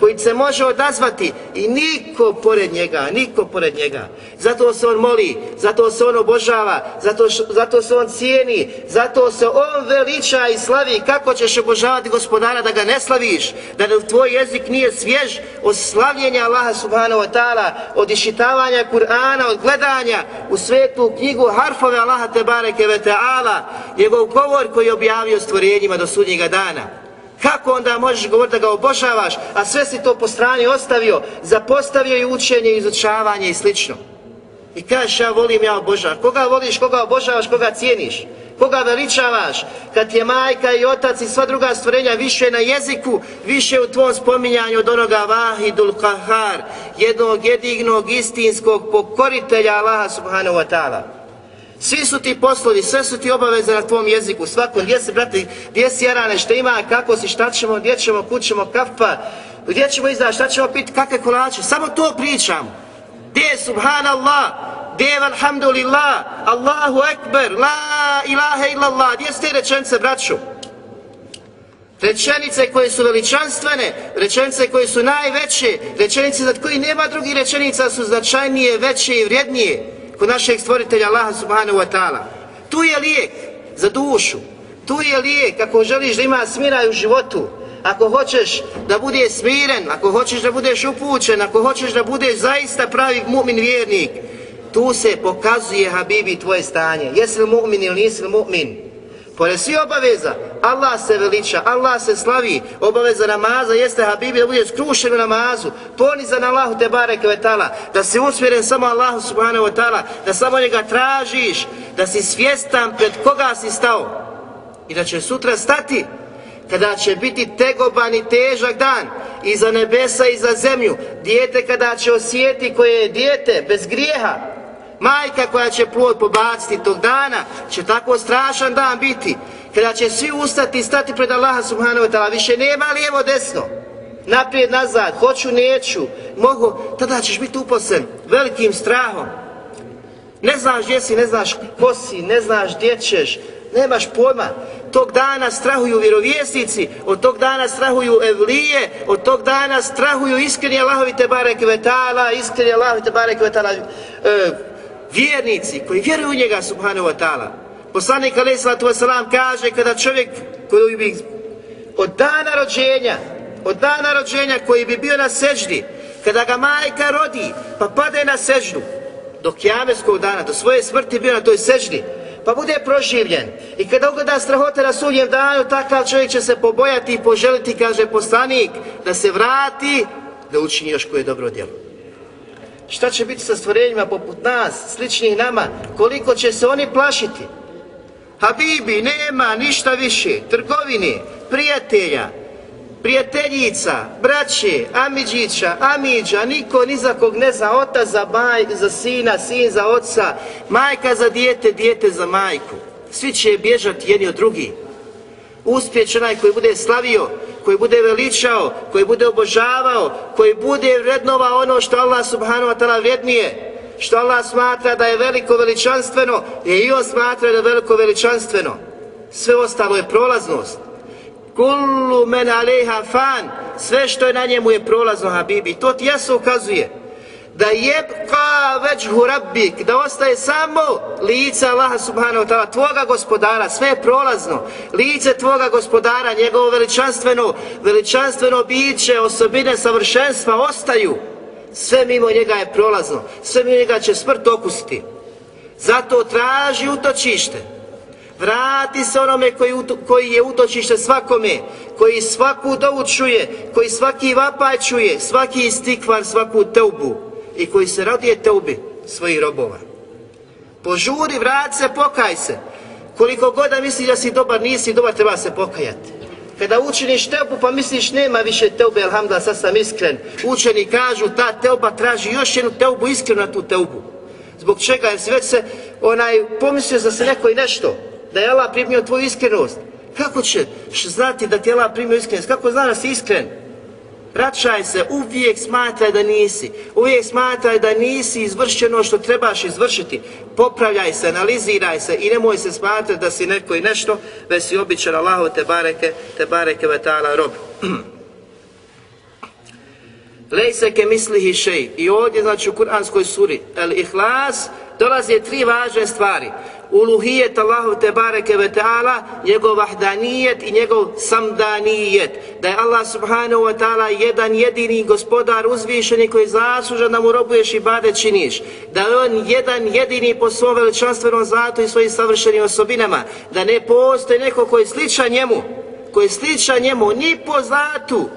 koji se može odazvati i niko pored njega, niko pored njega. Zato se on moli, zato se on obožava, zato, zato se on cijeni, zato se on veliča i slavi. Kako ćeš obožavati gospodara da ga ne slaviš, da tvoj jezik nije svjež od slavljenja Allaha subhanahu wa ta'ala, od išitavanja Kur'ana, od gledanja u svetu knjigu harfove Allaha te bareke ve Teala, njegov govor koji je objavio stvorenjima do sudnjega dana. Kako onda možeš govoriti da ga obožavaš, a sve si to po strani ostavio, zapostavio i učenje, izučavanje i slično. I kažeš ja volim, ja obožavam. Koga voliš, koga obožavaš, koga cijeniš? Koga veličavaš? Kad ti je majka i otac i sva druga stvorenja više na jeziku, više u tvom spominjanju od onoga Vahidul Kahar, jednog jedignog istinskog pokoritelja Allaha subhanahu wa ta'ala. Svi su ti poslovi, sve su ti obaveze na tvom jeziku, svakom, gdje si, brate, gdje si jarane, šta ima, kako si, šta ćemo, gdje ćemo, kućemo, kafa, gdje ćemo izdaći, šta ćemo piti, kakve kolače, samo to pričam. Gdje je subhanallah, gdje alhamdulillah, Allahu ekber, la ilaha illallah, gdje su te rečence, braću? Rečenice koje su veličanstvene, rečenice koje su najveće, rečenice za koji nema drugih rečenica su značajnije, veće i vrijednije kod našeg stvoritelja Allaha subhanahu wa ta'ala. Tu je lijek, za dušu. Tu je lijek ako želiš da ima smiraj u životu. Ako hoćeš da bude smiren, ako hoćeš da budeš upućen, ako hoćeš da budeš zaista pravi mu'min vjernik, tu se pokazuje, Habibi, tvoje stanje. Jesi li mu'min ili nisi li mu'min? Pored svi obaveza, Allah se veliča, Allah se slavi, obaveza namaza jeste Habibi da budeš krušen u namazu, ponizan Allahu te bareke ve ta'ala, da si usmjeren samo Allahu subhanahu wa ta'ala, da samo njega tražiš, da si svjestan pred koga si stao. I da će sutra stati kada će biti tegoban i težak dan. I za nebesa i za zemlju, dijete kada će osjeti koje je dijete bez grijeha, majka koja će plod pobaciti tog dana, će tako strašan dan biti, kada će svi ustati i stati pred Allaha subhanahu wa ta'ala, više nema lijevo desno, naprijed, nazad, hoću, neću, mogu, tada ćeš biti uposlen velikim strahom. Ne znaš gdje si, ne znaš ko si, ne znaš gdje ćeš, nemaš pojma. Tog dana strahuju vjerovjesnici, od tog dana strahuju evlije, od tog dana strahuju iskreni Allahovi te barek vetala, iskreni Allahovi te barek vetala, e, vjernici koji vjeruju u njega subhanahu wa ta'ala. Poslanik alaih sallatu wasalam kaže kada čovjek koji bi od dana rođenja, od dana rođenja koji bi bio na seždi, kada ga majka rodi pa pade na seždu, do kjameskog dana, do svoje smrti bio na toj seždi, pa bude proživljen. I kada ugleda strahote na sudnjem danu, takav čovjek će se pobojati i poželiti, kaže poslanik, da se vrati, da učini još koje dobro djelo. Šta će biti sa stvorenjima poput nas, sličnih nama, koliko će se oni plašiti? Habibi, nema ništa više, trgovine, prijatelja, prijateljica, braće, Amidžića, Amidža, niko ni za kog ne za otac, za, maj, za sina, sin za oca, majka za dijete, dijete za majku. Svi će bježati jedni od drugi. Uspjeć onaj koji bude slavio, koji bude veličao, koji bude obožavao, koji bude vrednova ono što Allah subhanahu wa ta'ala vrednije, što Allah smatra da je veliko veličanstveno, je i on smatra da je veliko veličanstveno. Sve ostalo je prolaznost kullu men aleha fan, sve što je na njemu je prolazno, Habibi. To ti jasno ukazuje da je veđhu rabbik, da ostaje samo lice Allaha subhanahu wa ta'ala, tvoga gospodara, sve je prolazno. Lice tvoga gospodara, njegovo veličanstveno, veličanstveno biće, osobine savršenstva ostaju. Sve mimo njega je prolazno, sve mimo njega će smrt okusiti. Zato traži utočište. Vrati se onome koji, koji je utočište svakome, koji svaku dovu čuje, koji svaki vapaj čuje, svaki istikvar, svaku teubu i koji se radije teubi svojih robova. Požuri, vrat se, pokaj se. Koliko god da misliš da si dobar, nisi dobar, treba se pokajati. Kada učiniš teubu pa misliš nema više teube, alhamdulillah, sad sam iskren. Učeni kažu ta teuba traži još jednu teubu, iskrenu na tu teubu. Zbog čega? Jer si već se onaj, pomislio da se neko i nešto da je Allah primio tvoju iskrenost. Kako će znati da ti je Allah primio iskrenost? Kako zna da si iskren? Vraćaj se, uvijek smatraj da nisi. Uvijek smatraj da nisi izvršeno što trebaš izvršiti. Popravljaj se, analiziraj se i nemoj se smatrati da si neko i nešto, već si običan Allahu te bareke, te bareke vetala rob. *clears throat* Lejse ke mislihi šej. I ovdje, znači u Kur'anskoj suri, el ihlas, dolaze tri važne stvari uluhijet Allahu te bareke ve ta'ala, njegov vahdanijet i njegov samdanijet. Da je Allah subhanahu wa ta'ala jedan jedini gospodar uzvišeni koji zaslužan da mu robuješ i bade činiš. Da je on jedan jedini po svom veličanstvenom zlatu i svojim savršenim osobinama. Da ne postoji neko koji sliča njemu, koji sliča njemu ni po zlatu,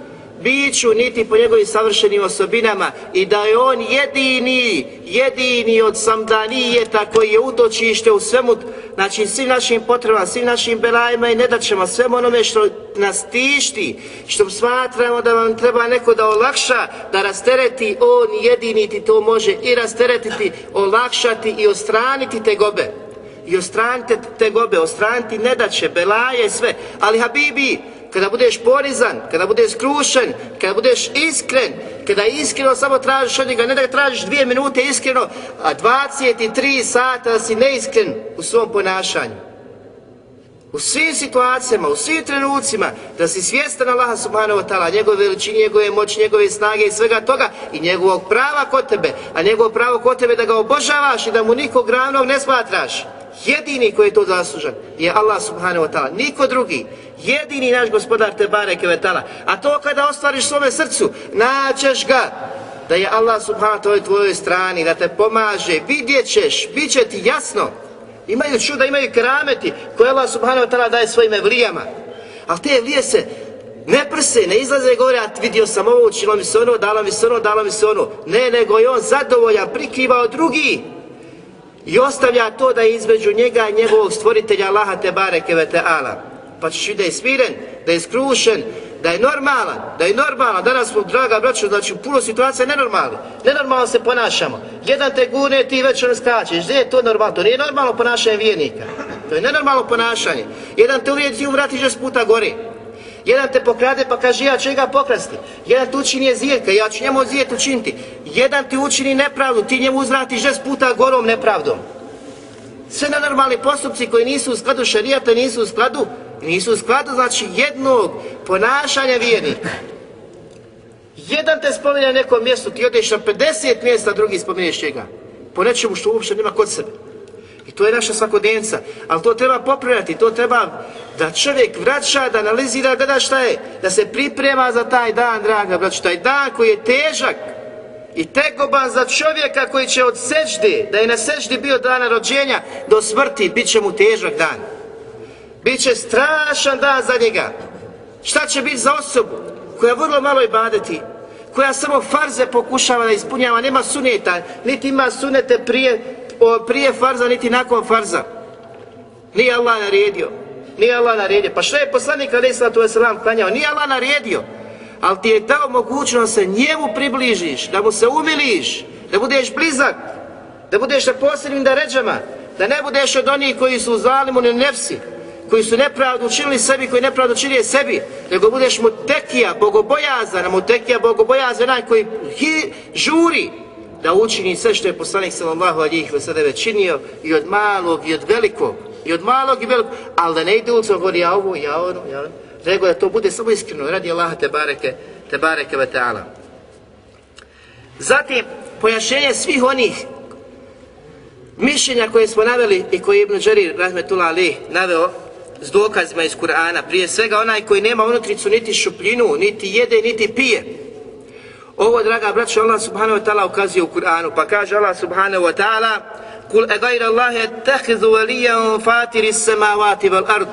biću niti po njegovim savršenim osobinama i da je on jedini, jedini od samdanijeta koji je udočište u svemu, znači svim našim potrebama, svim našim belajima i nedaćama, da svemu onome što nas tišti, što smatramo da vam treba neko da olakša, da rastereti, on jedini ti to može i rasteretiti, olakšati i ostraniti te gobe. I ostranite te gobe, ostraniti nedaće, belaje sve. Ali Habibi, kada budeš porizan, kada budeš skrušen, kada budeš iskren, kada iskreno samo tražiš od njega, ne da tražiš dvije minute iskreno, a 23 sata da si neiskren u svom ponašanju. U svim situacijama, u svim trenucima, da si svjestan Allaha subhanahu wa ta'ala, njegove veličine, njegove moći, njegove snage i svega toga i njegovog prava kod tebe, a njegovo pravo kod tebe da ga obožavaš i da mu nikog ravnog ne smatraš jedini koji je to zaslužan je Allah subhanahu wa ta'ala, niko drugi. Jedini naš gospodar te bareke ve ta'ala. A to kada ostvariš svome srcu, naćeš ga da je Allah subhanahu wa ta'ala tvojoj strani, da te pomaže, vidjet ćeš, bit će ti jasno. Imaju čuda, imaju kerameti koje Allah subhanahu wa ta'ala daje svojim evlijama. Ali te evlije se ne prse, ne izlaze i govore, a vidio sam ovo, učilo mi se ono, dala mi se ono, dala mi se ono. Ne, nego je on zadovoljan, prikivao drugi. I ostavlja to da je između njega i njegovog stvoritelja Allaha te bareke ve ta'ala. Pa ćeš da je smiren, da je skrušen, da je normalan, da je normalan. Danas smo, draga braćo, znači u puno situacija nenormalni. Nenormalno se ponašamo. Jedan te gune, ti već on skačeš. Gdje je to normalno? To nije normalno ponašanje vjernika. To je nenormalno ponašanje. Jedan te uvijek ti uvratiš s puta gore. Jedan te pokrade pa kaže ja ću ga pokrasti. Jedan ti učini zijetka, ja ću njemu zijet učiniti. Jedan ti učini nepravdu, ti njemu uzvratiš šest puta gorom nepravdom. Sve nenormalni postupci koji nisu u skladu šarijata, nisu u skladu, nisu u skladu znači jednog ponašanja vjernika. Jedan te spominje na nekom mjestu, ti odeš na 50 mjesta, drugi spominješ njega. Po nečemu što uopšte nema kod sebe. I to je naša svakodnevnica. Ali to treba popravljati, to treba da čovjek vraća, da analizira, da gleda šta je, da se priprema za taj dan, draga braću, taj dan koji je težak i tegoban za čovjeka koji će od sežde, da je na seždi bio dana rođenja, do smrti, bit će mu težak dan. Biće strašan dan za njega. Šta će biti za osobu koja vrlo malo ibadeti, koja samo farze pokušava da ispunjava, nema suneta, niti ima sunete prije, prije farza, niti nakon farza. Nije Allah naredio. Nije Allah naredio. Pa što je poslanik Ali Islatu Veselam klanjao? Nije Allah naredio. Ali ti je dao mogućnost se njemu približiš, da mu se umiliš, da budeš blizak, da budeš na posljednim daređama, da ne budeš od onih koji su u zalimu ni nefsi, koji su nepravdu učinili sebi, koji nepravdu učinili sebi, nego budeš mu tekija, bogobojazan, mu tekija, bogobojazan, onaj koji hi, žuri da učini sve što je poslanik sallallahu alihi ve sellem činio i od malog i od velikog, i od malog i velikog, ali da ne ide ulicom, govori ja ovo, ja ono, ja ono, nego da to bude samo iskreno, radi Allaha te bareke, te bareke ve ta'ala. Zatim, pojašnjenje svih onih mišljenja koje smo naveli i koje je Ibn Đarir, rahmetullah ali, naveo s dokazima iz Kur'ana, prije svega onaj koji nema unutricu niti šupljinu, niti jede, niti pije. Ovo, draga braća, Allah subhanahu wa ta'ala ukazuje u Kur'anu, pa kaže Allah subhanahu wa ta'ala, Kul e gajra Allahe tehizu valijan fatiri samavati val ard.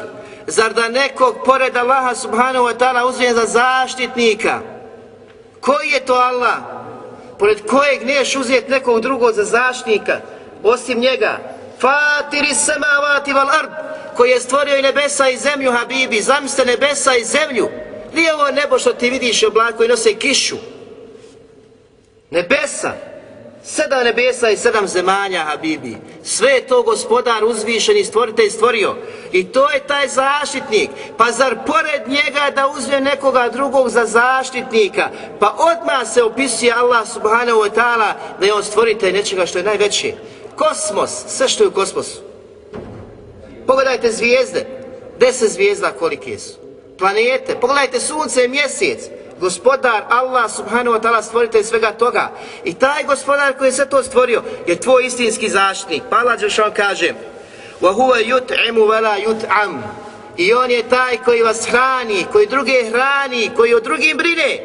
Zar da nekog pored Allaha subhanahu wa ta'ala uzme za zaštitnika? Koji je to Allah? Pored kojeg neš uzeti nekog drugog za zaštitnika? Osim njega. Fatiri samavati val ard, koji je stvorio i nebesa i zemlju, Habibi, zamislite nebesa i zemlju. Nije ovo nebo što ti vidiš u oblaku i nose kišu. Nebesa, sedam nebesa i sedam zemanja, Habibi. Sve je to gospodar uzvišen i stvorio. I to je taj zaštitnik. Pa zar pored njega da uzme nekoga drugog za zaštitnika? Pa odmah se opisuje Allah subhanahu wa ta'ala da je on stvoritelj nečega što je najveće. Kosmos, sve što je u kosmosu. Pogledajte zvijezde, deset zvijezda kolike su. Planete, pogledajte sunce i mjesec Gospodar Allah subhanahu wa ta'ala stvoritelj svega toga. I taj gospodar koji je sve to stvorio je tvoj istinski zaštitnik. Pa Allah Đešan kaže وَهُوَ يُتْعِمُ وَلَا يُتْعَمُ I on je taj koji vas hrani, koji druge hrani, koji o drugim brine.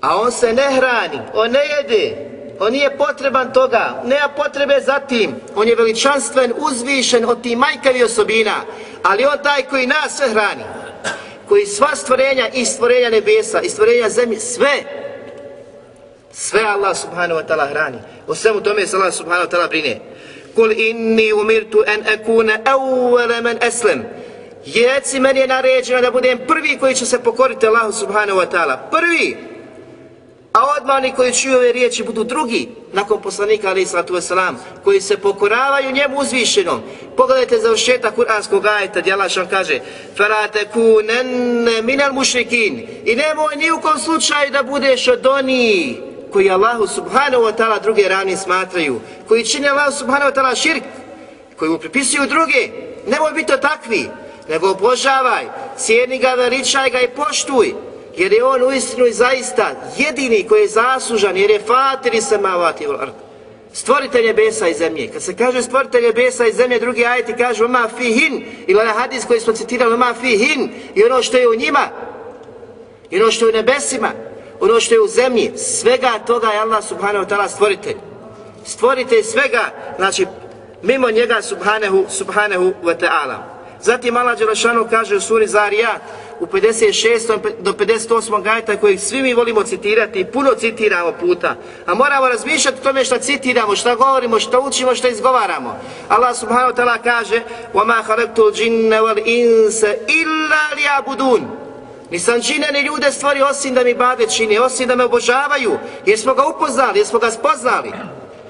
A on se ne hrani, on ne jede, On nije potreban toga, nema potrebe za tim. On je veličanstven, uzvišen od tih majkavi osobina. Ali on taj koji nas sve hrani. Koji sva stvorenja i stvorenja nebesa i stvorenja zemlje, sve. Sve Allah subhanahu wa ta'ala hrani. O svemu tome se Allah subhanahu wa ta'ala brine. Kul inni umirtu en akuna awwala man aslam. Jeci meni je naređeno da budem prvi koji će se pokoriti Allahu subhanahu wa ta'ala. Prvi. A odmah oni koji čuju ove riječi budu drugi nakon poslanika alaih sallatu wasalam, koji se pokoravaju njemu uzvišenom. Pogledajte za ušeta kuranskog ajeta gdje Allah šan kaže فَلَا تَكُونَنَّ مِنَ الْمُشْرِكِينَ I nemoj ni u kom slučaju da budeš od oni koji Allahu subhanahu wa ta'ala druge rani smatraju, koji čini Allahu subhanahu wa ta'ala širk, koji mu pripisuju druge. Nemoj biti to takvi, nego obožavaj, cijeni ga, veličaj ga i poštuj jer je on uistinu i zaista jedini koji je zaslužan, jer je fatir i samavati u ard. Stvoritelj nebesa i zemlje. Kad se kaže stvoritelj nebesa i zemlje, drugi ajeti kažu ma fihin, ili na hadis koji smo citirali ma fihin, i ono što je u njima, i ono što je u nebesima, ono što je u zemlji, svega toga je Allah subhanahu wa ta'ala stvoritelj. Stvoritelj svega, znači, mimo njega subhanahu, subhanahu wa ta'ala. Zatim Allah Đelešanu kaže u suri Zarijat, u 56. do 58. gajta kojih svi mi volimo citirati i puno citiramo puta. A moramo razmišljati o tome što citiramo, što govorimo, što učimo, što izgovaramo. Allah subhanahu wa ta'ala kaže وَمَا خَلَقْتُ الْجِنَّ وَالْإِنسَ إِلَّا لِيَعْبُدُونَ Nisam džine ni ljude stvori osim da mi bade čini, osim da me obožavaju, jer smo ga upoznali, jer smo ga spoznali.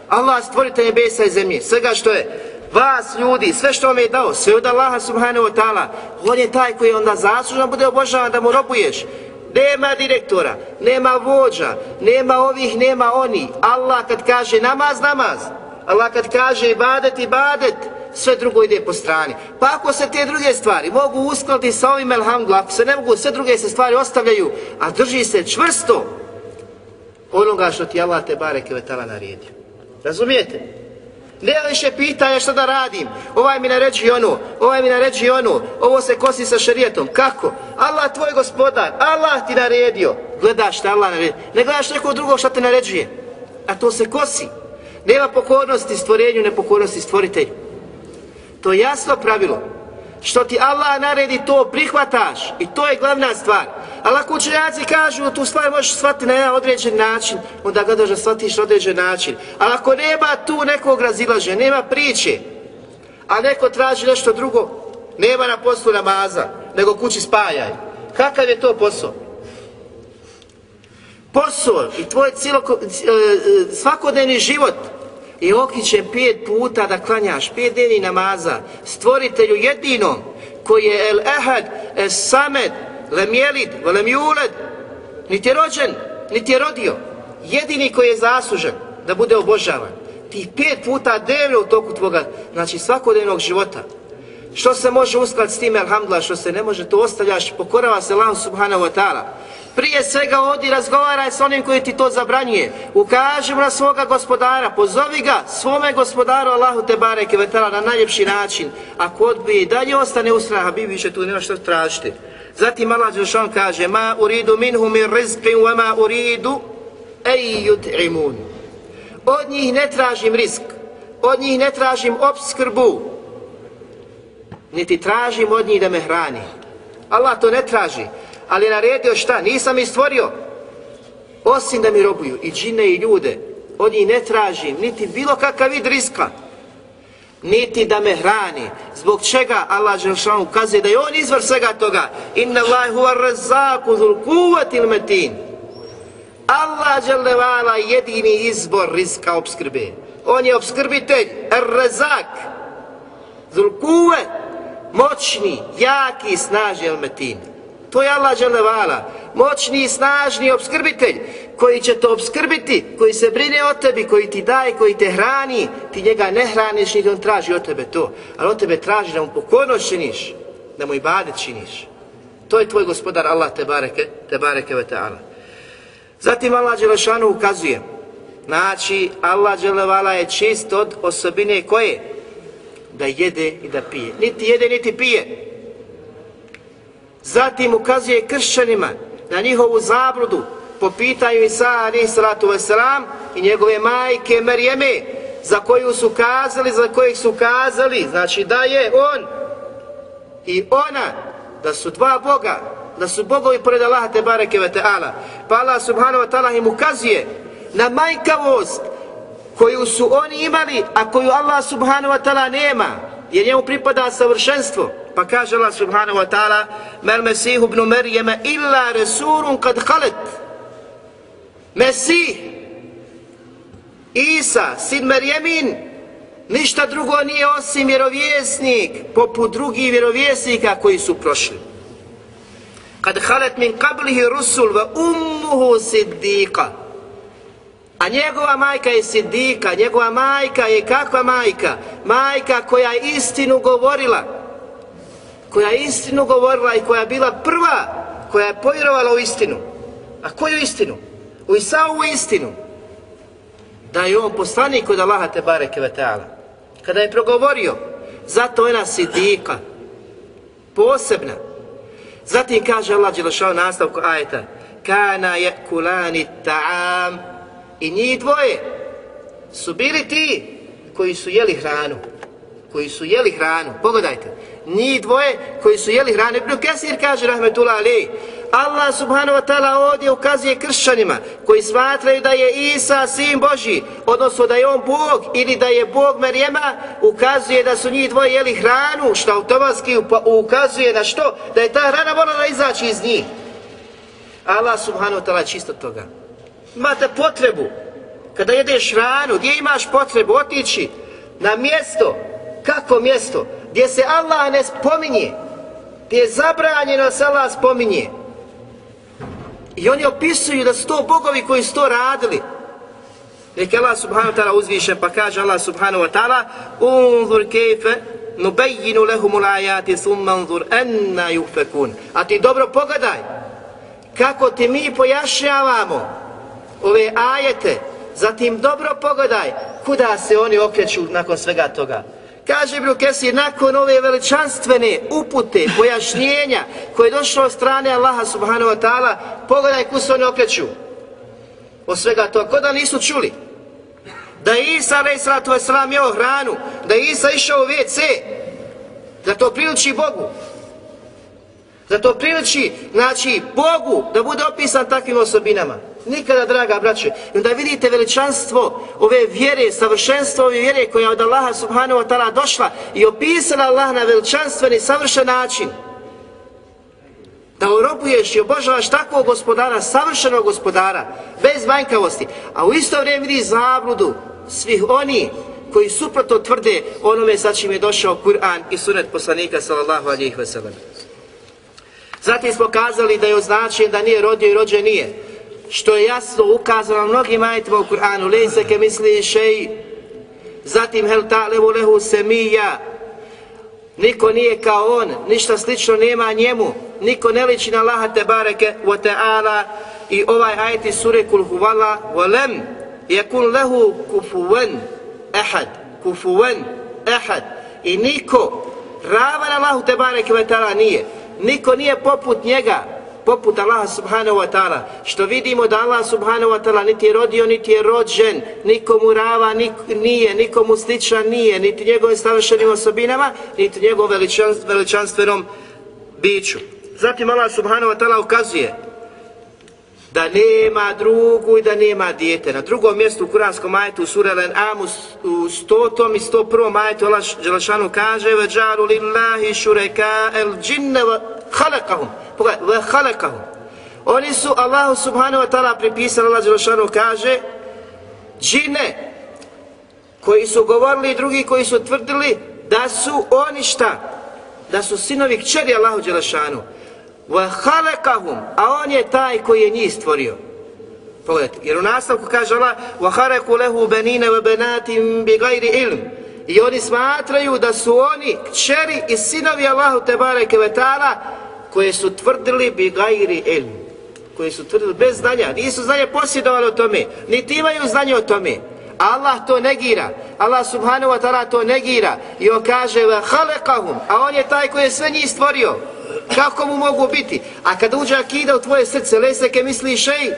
Allah stvorite nebesa i zemlje, svega što je vas ljudi, sve što vam je dao, sve od Allaha subhanahu wa ta'ala, on je taj koji onda zaslužno bude obožavan da mu robuješ. Nema direktora, nema vođa, nema ovih, nema oni. Allah kad kaže namaz, namaz. Allah kad kaže ibadet, ibadet, sve drugo ide po strani. Pa ako se te druge stvari mogu uskladiti sa ovim elhamdulillah, ako se ne mogu, sve druge se stvari ostavljaju, a drži se čvrsto onoga što ti Allah te bareke vetala naredio. Razumijete? Nema više pitanja što da radim. Ovaj mi naređi onu, ovaj mi naređi onu, ovo se kosi sa šarijetom. Kako? Allah tvoj gospodar, Allah ti naredio. Gledaš šta Allah naredio. Ne gledaš neko drugo što te naređuje. A to se kosi. Nema pokornosti stvorenju, nepokornosti stvoritelju. To je jasno pravilo. Što ti Allah naredi, to prihvataš. I to je glavna stvar. Ali ako učenjaci kažu tu stvar možeš shvatiti na jedan određen način, onda gledaš da shvatiš na određen način. Ali ako nema tu nekog razilaže, nema priče, a neko traži nešto drugo, nema na poslu namaza, nego kući spajaj. Kakav je to posao? Posao i tvoj ciloko, e, e, svakodnevni život i okiće pet puta da klanjaš, pet dnevni namaza, stvoritelju jedinom, koji je el ehad, el samed, lem jelid, lem juled, niti je rođen, niti je rodio, jedini koji je zaslužen da bude obožavan. Ti pet puta dnevno u toku tvoga, znači svakodnevnog života. Što se može uskladiti s time, alhamdulillah, što se ne može, to ostavljaš, pokorava se Allah subhanahu wa ta'ala. Prije svega odi razgovaraj s onim koji ti to zabranjuje. Ukaži mu na svoga gospodara, pozovi ga svome gospodaru Allahu te bareke vetala na najljepši način. Ako odbije i dalje ostane ustraha, bi više tu nema što tražiti. Zatim Allah Đelšan kaže Ma uridu minhu min rizqin wa ma uridu ej yut'imun Od njih ne tražim risk, od njih ne tražim obskrbu, niti tražim od njih da me hrani. Allah to ne traži, ali naredio šta? Nisam ih stvorio, osim da mi robuju i džine i ljude. Od njih ne tražim, niti bilo kakav vid riska, niti da me hrani. Zbog čega Allah Želšan ukazuje da je on izvor svega toga. Inna Allahi huwa razaku zul kuvatil metin. Allah Želevala jedini izbor rizka obskrbe. On je obskrbitelj, razak, zul kuvat, moćni, jaki, snaži el metin. To je Allah Đelevala, moćni i snažni obskrbitelj koji će to obskrbiti, koji se brine o tebi, koji ti daje, koji te hrani, ti njega ne hraniš, niti on traži od tebe to. Ali od tebe traži da mu pokornost činiš, da mu i badet činiš. To je tvoj gospodar Allah te bareke, te bareke ve ta'ala. Zatim Allah Đelešanu ukazuje, znači Allah Đelevala je čist od osobine koje? Da jede i da pije. Niti jede, niti pije. Zatim ukazuje kršćanima na njihovu zabludu, po pitanju Isa alaih salatu wasalam i njegove majke Marijeme za koju su kazali, za kojih su kazali, znači da je on i ona, da su dva Boga, da su bogovi pored Allaha te bareke ve ta'ala. Pa Allah subhanahu wa ta'ala im ukazuje na majkavost koju su oni imali, a koju Allah subhanahu wa ta'ala nema, jer njemu pripada savršenstvo. Pa kaže Allah subhanahu wa ta'ala, Mel Mesih ibn Merjeme illa resurun kad halet, Mesih, Isa, sin Merjemin, ništa drugo nije osim vjerovjesnik, poput drugih vjerovjesnika koji su prošli. Kad halet min kablihi rusul va ummuhu siddika, a njegova majka je siddika, njegova majka je kakva majka? Majka koja je istinu govorila, koja je istinu govorila i koja je bila prva, koja je povjerovala u istinu. A koju istinu? u Isaovu istinu. da je on poslanik od Allaha te bareke ve ta'ala. Kada je progovorio, zato je ona sidika, posebna. Zatim kaže Allah Đelešao nastavku ajeta, kana je kulani ta'am i njih dvoje su bili ti koji su jeli hranu. Koji su jeli hranu. Pogledajte. Njih dvoje koji su jeli hranu. Ibn Kesir kaže, rahmetullah ali, Allah subhanahu wa ta'ala ovdje ukazuje kršćanima koji smatraju da je Isa sin Boži, odnosno da je on Bog ili da je Bog Marijema, ukazuje da su njih dvoje jeli hranu, što automatski ukazuje na što? Da je ta hrana morala izaći iz njih. Allah subhanahu wa ta'ala čisto toga. Imate potrebu, kada jedeš hranu, gdje imaš potrebu otići na mjesto, kako mjesto, gdje se Allah ne spominje, gdje je zabranjeno se Allah spominje, I oni opisuju da su to bogovi koji su to radili. Neka Allah subhanahu wa ta'ala uzviše pa kaže Allah subhanahu wa ta'ala Unzur kejfe nubejinu lehumul ajati summa unzur enna yufekun. A ti dobro pogledaj kako ti mi pojašnjavamo ove ajete, zatim dobro pogledaj kuda se oni okreću nakon svega toga. Kaže Ibn Kesir, nakon ove veličanstvene upute, pojašnjenja koje je došlo od strane Allaha subhanahu wa ta'ala, pogledaj ku se oni okreću. Od svega to, ko da nisu čuli. Da je Isa, alaih sallatu wasalam, jeo hranu, da je Isa išao u WC, da to priliči Bogu. Da to priliči, znači, Bogu da bude opisan takvim osobinama. Nikada, draga braće. I onda vidite veličanstvo ove vjere, savršenstvo ove vjere koja je od Allaha subhanahu wa ta'ala došla i opisala Allah na veličanstveni, savršen način. Da urobuješ i obožavaš takvog gospodara, savršenog gospodara, bez vanjkavosti. A u isto vrijeme vidi zabludu svih oni koji suprotno tvrde onome sa čim je došao Kur'an i sunet poslanika sallallahu alihi wasallam. Zatim smo kazali da je označen da nije rodio i rođen nije što je jasno ukazano mnogim ajitima u Kur'anu, lej se ke misli šeji, zatim hel ta'levu lehu semija, niko nije kao on, ništa slično nema njemu, niko ne liči na Allaha te bareke wa ta'ala. I ovaj ajit iz sure kul huvala wa lem yakun lehu kufuven ahad kufuven ahad. I niko ravan Allahu te bareke wa ta'ala nije. Niko nije poput njega poput Allaha subhanahu wa ta'ala, što vidimo da Allah subhanahu wa ta'ala niti je rodio, niti je rođen, nikomu rava nik, nije, nikomu sličan nije, niti njegove savršenim osobinama, niti njegovom veličan, veličanstvenom biću. Zatim Allah subhanahu wa ta'ala ukazuje da nema drugu i da nema dijete. Na drugom mjestu u kuranskom majetu u sura Al-An'am u stotom i sto prvom majetu Allah Đelešanu kaže وَجَعَلُ لِلَّهِ شُرَكَا الْجِنَّ وَخَلَقَهُمْ Pogledaj, وَخَلَقَهُمْ Oni su Allahu subhanahu wa ta'ala pripisali, Allah Đelešanu kaže džine koji su govorili drugi koji su tvrdili da su oni šta? Da su sinovi kćeri Allahu Đelešanu wa khalaqahum a on je taj koji je njih stvorio pogledajte jer u nastavku kaže Allah wa kharaqu lahu banina wa banatin bighairi ilm i oni smatraju da su oni kćeri i sinovi Allahu te bareke vetala koje su tvrdili bighairi ilm koji su tvrdili bez znanja nisu znanje posjedovali o tome niti imaju znanje o tome Allah to negira. Allah subhanahu wa ta'ala to negira. I on kaže, wa khalaqahum, a on je taj koji je sve njih stvorio. Kako mu mogu biti? A kad uđe akida u tvoje srce, leseke misli šej,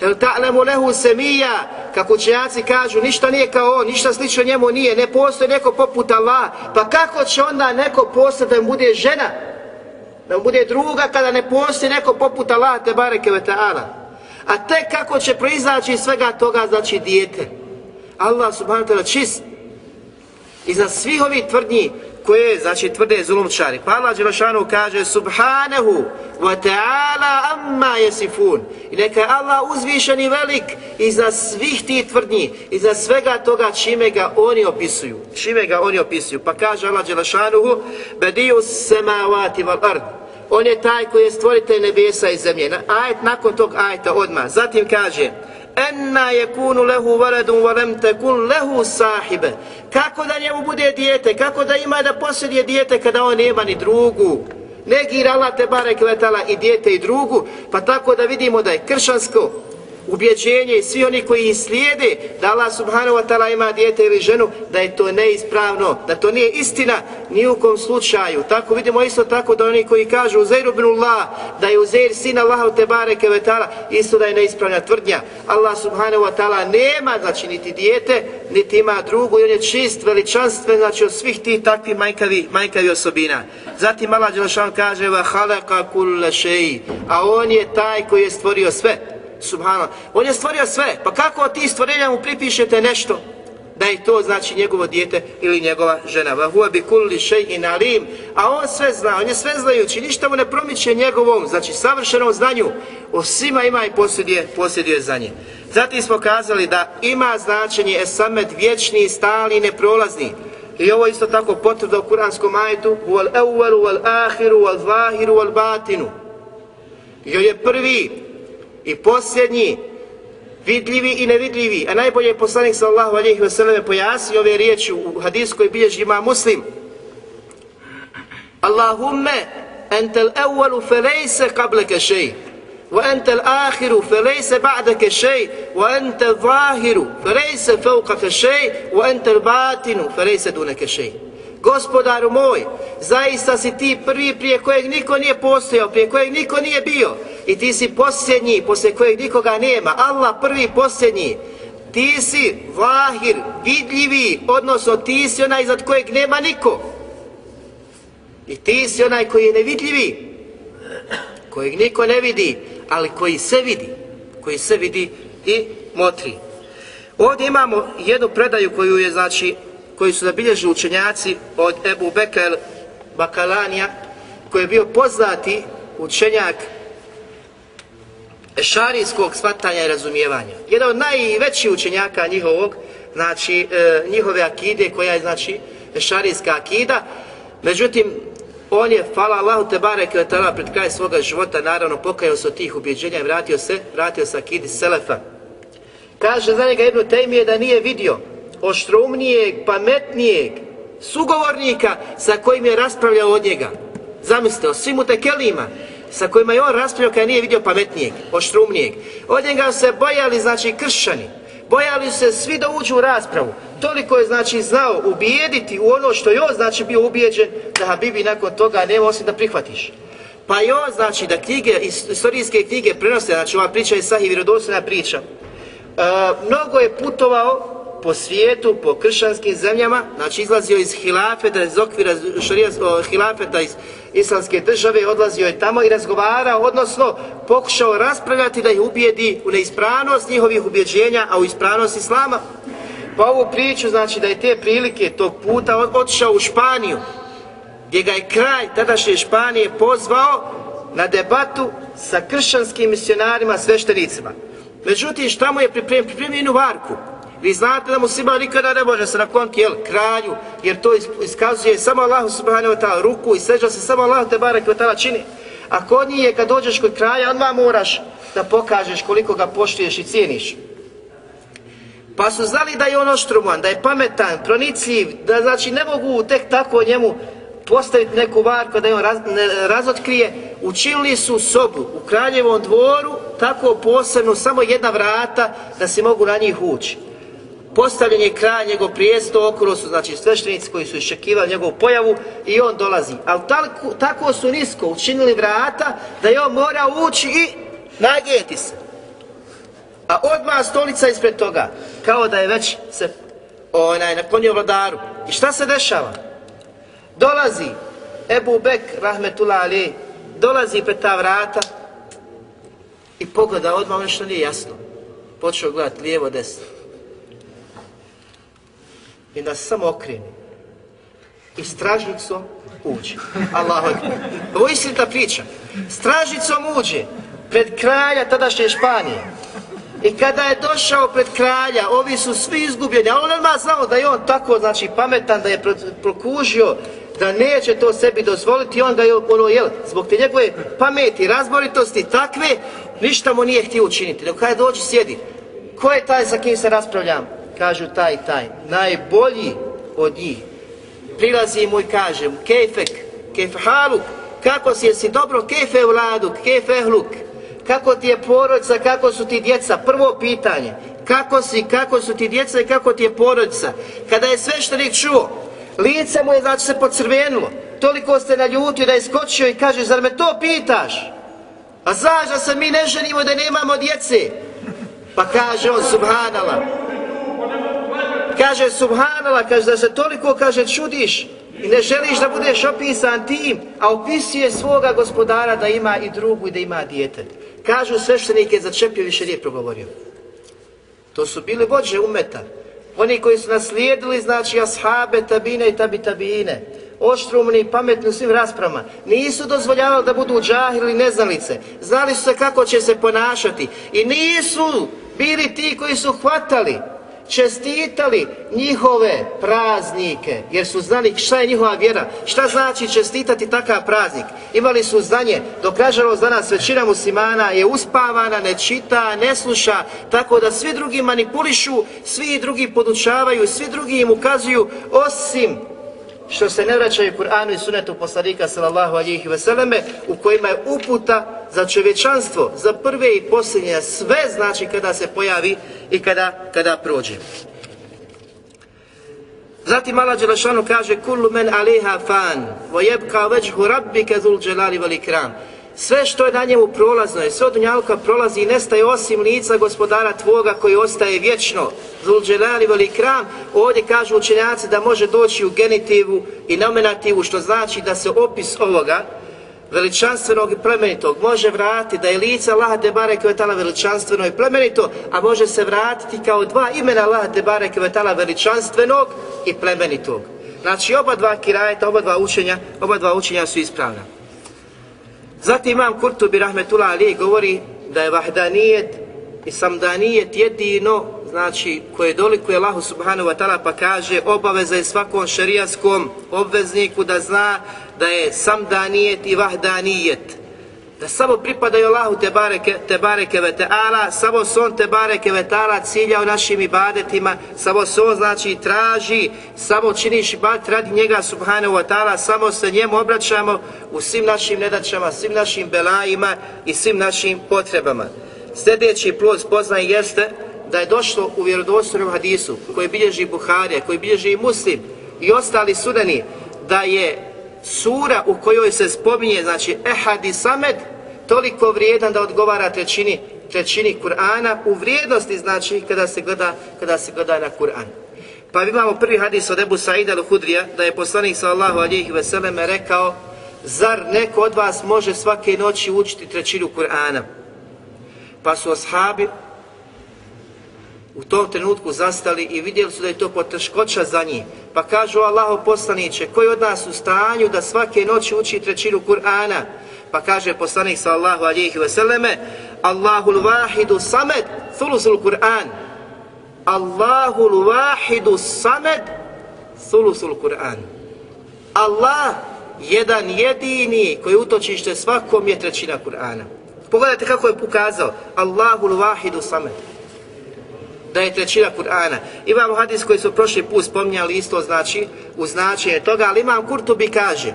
El ta'lemu lehu semija, kako učenjaci kažu, ništa nije kao on, ništa slično njemu nije, ne postoji neko poput Allah, pa kako će onda neko postati da mu bude žena, da mu bude druga kada ne postoji neko poput Allah, te bareke ve ta'ala. A tek kako će proizaći iz svega toga, znači dijete. Allah subhanahu wa ta'ala čist. Iza svih ovih tvrdnji, koje znači tvrde zulumčari. Pa Allah Đelešanu kaže Subhanahu wa ta'ala amma jesifun. I neka je Allah uzvišen i velik iza svih tih tvrdnji, iza svega toga čime ga oni opisuju. Čime ga oni opisuju. Pa kaže Allah Đelešanuhu Bediju semavati val ard. On je taj koji je stvoritelj nebesa i zemlje. Ajet nakon tog ajeta odma. Zatim kaže enna yakunu lahu waladun wa lam takun lahu sahiba kako da njemu bude dijete kako da ima da posjeduje dijete kada on nema ni drugu? Negira Allah te barek vetala i dijete i drugu pa tako da vidimo da je kršansko ubjeđenje i svi oni koji ih slijede da Allah subhanahu wa ta'ala ima dijete ili ženu, da je to neispravno, da to nije istina ni u kom slučaju. Tako vidimo isto tako da oni koji kažu Uzeiru bin Allah, da je Uzeir sin Allaha te bareke ve ta'ala, isto da je neispravna tvrdnja. Allah subhanahu wa ta'ala nema, znači, niti dijete, niti ima drugu i on je čist, veličanstven, znači, od svih tih takvih majkavi, majkavi osobina. Zatim Allah Đelšan kaže, va halaka kulle šeji, a on je taj koji je stvorio sve subhana. On je stvorio sve. Pa kako od tih stvorenja mu pripišete nešto? Da je to znači njegovo dijete ili njegova žena. Va huwa bi kulli shay'in alim. A on sve zna, on je sve znajući, ništa mu ne promiče njegovom, znači savršenom znanju. O svima ima i posjeduje, posjeduje za nje. Zatim smo kazali da ima značenje esamet vječni, stalni, neprolazni. I ovo isto tako potvrda u kuranskom ajetu wal awwalu wal akhiru wal zahiru wal batinu. I je prvi, i posljednji, vidljivi i nevidljivi, a najbolje je poslanik sallahu alihi wasallam pojasni ove riječi u hadiskoj bilježi ima muslim. Allahumme, entel evvalu felejse kableke šej, wa entel ahiru felejse ba'daka shay wa entel zahiru felejse fawqaka shay wa entel batinu felejse dunaka shay. Gospodaru moj, zaista si ti prvi prije kojeg niko nije postojao, prije kojeg niko nije bio. I ti si posljednji, poslije kojeg nikoga nema. Allah prvi posljednji. Ti si vahir, vidljivi, odnosno ti si onaj iznad kojeg nema niko. I ti si onaj koji je nevidljivi, kojeg niko ne vidi, ali koji se vidi, koji se vidi i motri. Ovdje imamo jednu predaju koju je, znači, koji su zabilježili učenjaci od Ebu Bekel Bakalanija, koji je bio poznati učenjak šarijskog shvatanja i razumijevanja. Jedan od najvećih učenjaka njihovog, znači e, njihove akide koja je znači šarijska akida, međutim on je, hvala Allahu te barek i pred kraj svoga života, naravno pokajao se od tih ubjeđenja i vratio se, vratio se akidi Selefa. Kaže za njega jednu temije da nije vidio oštroumnijeg, pametnijeg sugovornika sa kojim je raspravljao od njega. Zamislite, o svim utekelima sa kojima je on raspravljao kada nije vidio pametnijeg, oštrumnijeg. Od njega se bojali, znači, kršćani. Bojali se svi da uđu u raspravu. Toliko je, znači, znao ubijediti u ono što je on, znači, bio ubijeđen, da Habibi nakon toga nema osim da prihvatiš. Pa i on, znači, da knjige, istorijske knjige prenose, znači, ova priča je sahih vjerodostojna priča. E, mnogo je putovao po svijetu, po kršćanskim zemljama, znači izlazio iz hilafeta, iz okvira hilafeta iz islamske države, odlazio je tamo i razgovarao, odnosno pokušao raspravljati da ih ubijedi u neispravnost njihovih ubjeđenja, a u ispravnost islama. Pa ovu priču, znači da je te prilike tog puta otišao u Španiju, gdje ga je kraj tadašnje Španije pozvao na debatu sa kršćanskim misionarima, sveštenicima. Međutim, šta mu je pripremio? Pripremio jednu varku. Vi znate da muslima nikada ne može se nakloniti jel, kralju, jer to iskazuje samo Allah subhanahu wa ta'ala ruku i seđa se samo Allah te barek wa ta'ala čini. A kod njih je kad dođeš kod kralja, odmah moraš da pokažeš koliko ga poštuješ i cijeniš. Pa su znali da je on oštruman, da je pametan, pronicljiv, da znači ne mogu tek tako njemu postaviti neku varku da je on raz, ne, razotkrije, učinili su sobu u kraljevom dvoru, tako posebno, samo jedna vrata da se mogu na njih ući postavljen je kraj njegov prijesto, okolo su znači sveštenici koji su iščekivali njegovu pojavu i on dolazi. Ali tako, tako su nisko učinili vrata da je on mora ući i nagijeti se. A odmah stolica ispred toga, kao da je već se onaj, naklonio vladaru. I šta se dešava? Dolazi Ebu Bek, rahmetullah ali, dolazi pred ta vrata i pogleda odmah ono nešto nije jasno. Počeo gledati lijevo, desno i da se samo okreni. I stražnicom uđe. Allah Ovo je istinita priča. Stražnicom uđe pred kralja tadašnje Španije. I kada je došao pred kralja, ovi su svi izgubljeni, a on nema znao da je on tako, znači, pametan, da je prokužio, da neće to sebi dozvoliti, on ga je, ono, jel, zbog te njegove pameti, razboritosti, takve, ništa mu nije htio učiniti. Dok kada dođe, sjedi. Ko je taj sa kim se raspravljam? Kažu taj taj, najbolji od njih. Prilazi mu i kaže mu, kejfek, kejf haluk, kako si, jesi dobro, kejfe vladuk, kejfe kako ti je porodica, kako su ti djeca, prvo pitanje, kako si, kako su ti djeca i kako ti je porodica. Kada je sveštenik čuo, lice mu je znači se pocrvenulo, toliko ste naljutio da je skočio i kaže, zar me to pitaš? A znaš da se mi ne ženimo da nemamo djece? Pa kaže on, subhanala. Kaže, subhanala, kaže da se toliko, kaže, čudiš i ne želiš da budeš opisan tim, a opisuje svoga gospodara da ima i drugu i da ima dijete. Kažu sveštenike, začepio više nije progovorio. To su bili vođe umeta. Oni koji su naslijedili, znači, ashabe, tabine i tabi tabine oštrumni i pametni u svim raspravama. Nisu dozvoljavali da budu džahili neznalice. Znali su se kako će se ponašati. I nisu bili ti koji su hvatali, čestitali njihove praznike, jer su znali šta je njihova vjera, šta znači čestitati takav praznik. Imali su znanje, dok nažalost danas većina muslimana je uspavana, ne čita, ne sluša, tako da svi drugi manipulišu, svi drugi podučavaju, svi drugi im ukazuju, osim što se ne vraćaju Kur'anu i sunetu poslanika sallallahu alihi veseleme u kojima je uputa za čovječanstvo, za prve i posljednje, sve znači kada se pojavi i kada, kada prođe. Zatim Allah Đelešanu kaže Kullu men aliha fan, vo jebka veđhu rabbike zul dželali velikram sve što je na njemu prolazno je, sve od dunjalka prolazi i nestaje osim lica gospodara tvoga koji ostaje vječno. Zulđelali veli kram, ovdje kažu učenjaci da može doći u genitivu i nominativu, što znači da se opis ovoga veličanstvenog i plemenitog može vratiti da je lica Allah te bareke vetala veličanstveno i plemenito, a može se vratiti kao dva imena Allah te bareke vetala veličanstvenog i plemenitog. Znači oba dva kirajeta, oba dva učenja, oba dva učenja su ispravna. Zatim imam Kurtubi Rahmetullah Ali govori da je vahdanijet i samdanijet jedino, znači koje dolikuje Allahu Subhanahu wa ta'ala pa kaže obaveza je svakom šarijaskom obvezniku da zna da je samdanijet i vahdanijet da samo pripadaju Allahu te bareke, te bareke ve ta'ala, samo se on te bareke ve ta'ala cilja u našim ibadetima, samo se on znači traži, samo činiš ibadet radi njega subhanahu wa ta'ala, samo se njemu obraćamo u svim našim nedačama, svim našim belajima i svim našim potrebama. Sljedeći plus poznaj jeste da je došlo u vjerodostojnom hadisu koji bilježi Buharija, koji bilježi i Muslim i ostali sudani da je sura u kojoj se spominje, znači Ehad i Samed, toliko vrijedan da odgovara trećini, trećini Kur'ana u vrijednosti, znači kada se gleda, kada se gleda na Kur'an. Pa imamo prvi hadis od Ebu Sa'ida al-Hudrija, da je poslanik sallahu alihi veseleme rekao, zar neko od vas može svake noći učiti trećinu Kur'ana? Pa su ashabi u tom trenutku zastali i vidjeli su da je to poteškoća za njih. Pa kažu Allaho poslaniće, koji od nas u stanju da svake noći uči trećinu Kur'ana? Pa kaže poslanik sallahu alihi vseleme, Allahu Allahul vahidu samed, thulusul Kur'an. Allahul vahidu samed, thulusul Kur'an. Allah, jedan jedini koji utočište svakom je trećina Kur'ana. Pogledajte kako je pokazao. Allahul vahidu samed da je trećina Kur'ana. Imamo hadis koji su prošli put spominjali isto znači u značenje toga, ali imam Kurtubi kaže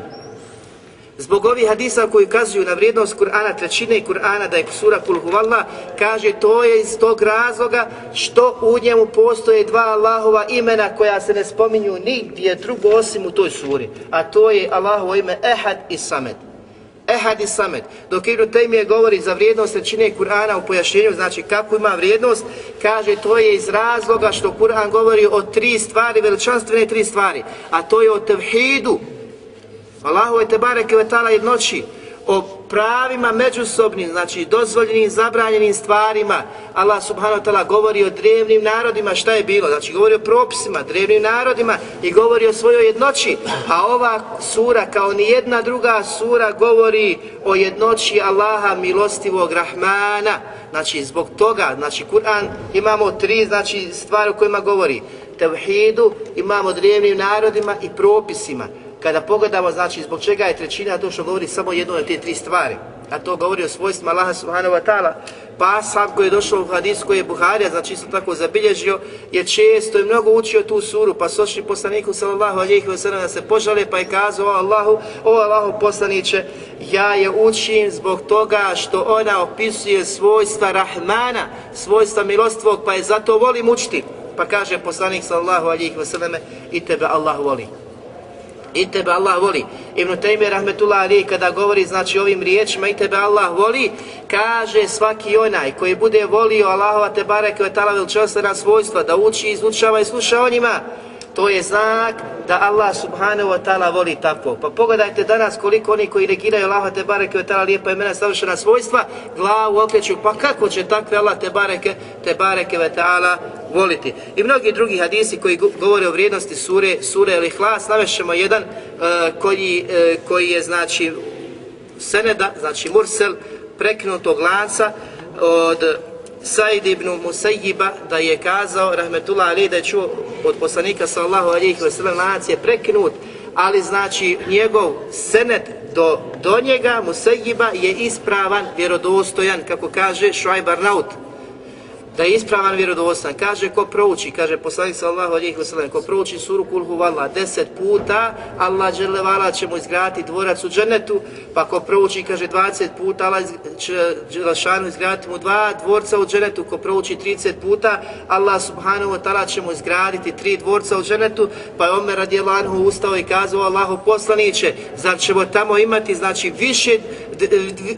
Zbog ovih hadisa koji ukazuju na vrijednost Kur'ana, trećine i Kur'ana, da je sura Kul Huvalla, kaže to je iz tog razloga što u njemu postoje dva Allahova imena koja se ne spominju nigdje drugo osim u toj suri. A to je Allahovo ime Ehad i Samed. Ehad i Samet. Dok Ibn Taymiye govori za vrijednost trećine Kur'ana u pojašnjenju, znači kako ima vrijednost, kaže to je iz razloga što Kur'an govori o tri stvari, veličanstvene tri stvari. A to je o tevhidu, Allahu je tebareke ve ta'ala jednoći, o pravima međusobnim, znači dozvoljenim, zabranjenim stvarima. Allah subhanahu wa ta'ala govori o drevnim narodima, šta je bilo? Znači govori o propisima, drevnim narodima i govori o svojoj jednoći. A ova sura, kao ni jedna druga sura, govori o jednoći Allaha milostivog Rahmana. Znači zbog toga, znači Kur'an imamo tri znači, stvari o kojima govori. Tevhidu imamo drevnim narodima i propisima kada pogledamo, znači, zbog čega je trećina to što govori samo jedno od te tri stvari, a to govori o svojstvima Allaha subhanahu wa ta'ala, Pa sam koji je došao u hadis koji je Buharija, znači isto tako zabilježio, je često i mnogo učio tu suru, pa sošli poslaniku sallallahu alihi wa sallam da se požale, pa je kazao o Allahu, o Allahu poslaniće, ja je učim zbog toga što ona opisuje svojstva Rahmana, svojstva milostvog, pa je zato volim učiti. Pa kaže poslanik sallallahu alihi wa sallam, i tebe Allah voli i tebe Allah voli. Ibn Taymi rahmetullah ali kada govori znači ovim riječima i tebe Allah voli, kaže svaki onaj koji bude volio Allahova te bareke ve taala veličanstvena svojstva da uči, izučava i sluša o njima, to je znak da Allah subhanahu wa ta'ala voli tako. Pa pogledajte danas koliko oni koji negiraju Allah te bareke wa ta'ala lijepa imena savršena svojstva, glavu okreću, pa kako će takve Allah te bareke, te bareke wa ta'ala voliti. I mnogi drugi hadisi koji govore o vrijednosti sure, sure ili hlas, navešemo jedan uh, koji, uh, koji je znači seneda, znači mursel, prekinutog lanca od Said ibn Musayyiba da je kazao, rahmetullah ali da je čuo od poslanika sallahu alihi wasallam lanac je prekinut, ali znači njegov senet do, do njega Musayyiba je ispravan, vjerodostojan, kako kaže Shuaib Arnaut da je ispravan vjerodostan. Kaže ko prouči, kaže poslanik sallallahu alejhi ve sellem, ko prouči suru Kul huvallah 10 puta, Allah dželle vala će mu izgraditi dvorac u džennetu, pa ko prouči kaže 20 puta, Allah će dželešanu izgraditi mu dva dvorca u džennetu, ko prouči 30 puta, Allah subhanahu wa taala će mu izgraditi tri dvorca u džennetu, pa je Omer radijallahu anhu ustao i kazao Allahu poslanice, zar ćemo tamo imati znači više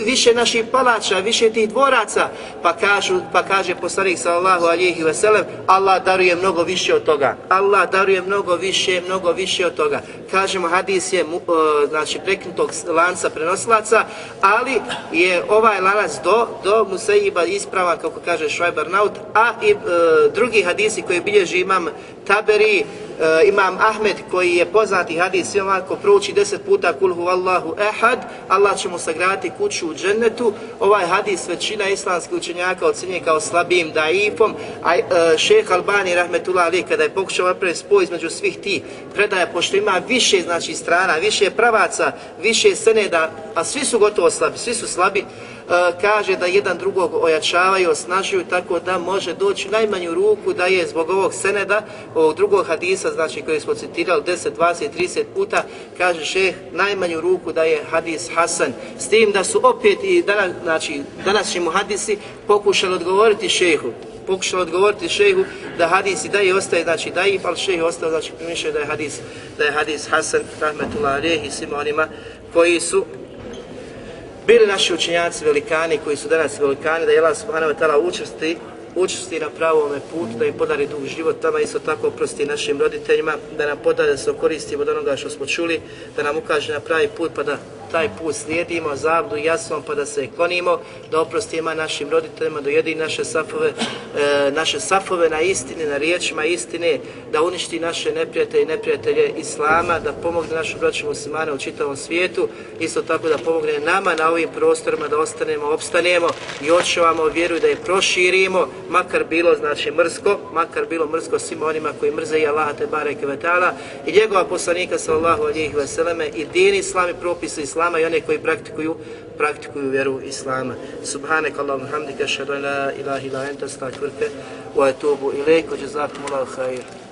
više naših palača, više tih dvoraca, pa kažu pa kaže poslanik poslanik sallallahu alihi veselem, Allah daruje mnogo više od toga. Allah daruje mnogo više, mnogo više od toga. Kažemo, hadis je e, znači, preknutog lanca prenosilaca, ali je ovaj lanac do, do Musaiba ispravan, kako kaže Švajbar a i e, drugi hadisi koji bilježi imam Taberi, Eh, imam Ahmed koji je poznati hadis svima ko prouči deset puta kulhu Allahu ehad, Allah će mu sagraditi kuću u džennetu. Ovaj hadis većina islamskih učenjaka ocenje kao slabim daifom, a eh, e, šeh Albani rahmetullah ali kada je pokušao napraviti spoj između svih ti predaja, pošto ima više znači strana, više pravaca, više seneda, a svi su gotovo slabi, svi su slabi, E, kaže da jedan drugog ojačavaju, osnažuju tako da može doći najmanju ruku da je zbog ovog seneda, ovog drugog hadisa, znači koji smo citirali 10, 20, 30 puta, kaže šeh najmanju ruku da je hadis Hasan. S tim da su opet i danas, znači, današnji mu hadisi pokušali odgovoriti šehu pokušali odgovoriti šehu da hadis i da je ostaje, znači da je, ali šehu ostao, znači primišljaju da je hadis, da je hadis Hasan, rahmetullah, i svima onima koji su bili naši učenjaci velikani koji su danas velikani, da je Allah subhanahu wa ta'ala učesti, učesti na pravome putu, da im podari dug život tamo, isto tako oprosti našim roditeljima, da nam podari da se koristimo od onoga što smo čuli, da nam ukaže na pravi put pa da taj put slijedimo, zabdu jasnom pa da se klonimo, da oprostimo našim roditeljima, da jedi naše safove, e, naše safove na istini, na riječima istine, da uništi naše neprijatelje i neprijatelje Islama, da pomogne našim braćima muslimane u čitavom svijetu, isto tako da pomogne nama na ovim prostorima da ostanemo, opstanemo i očuvamo vjeru da je proširimo, makar bilo znači mrsko, makar bilo mrsko svima onima koji mrze i Allaha te bareke i njegova poslanika sallallahu alejhi ve selleme i din islami propisi islama islama i one koji praktikuju praktikuju vjeru islama. Subhanak Allahumma hamdika ashhadu an la ilaha illa anta astaghfiruka wa atubu ilayk. Jazakumullahu khairan.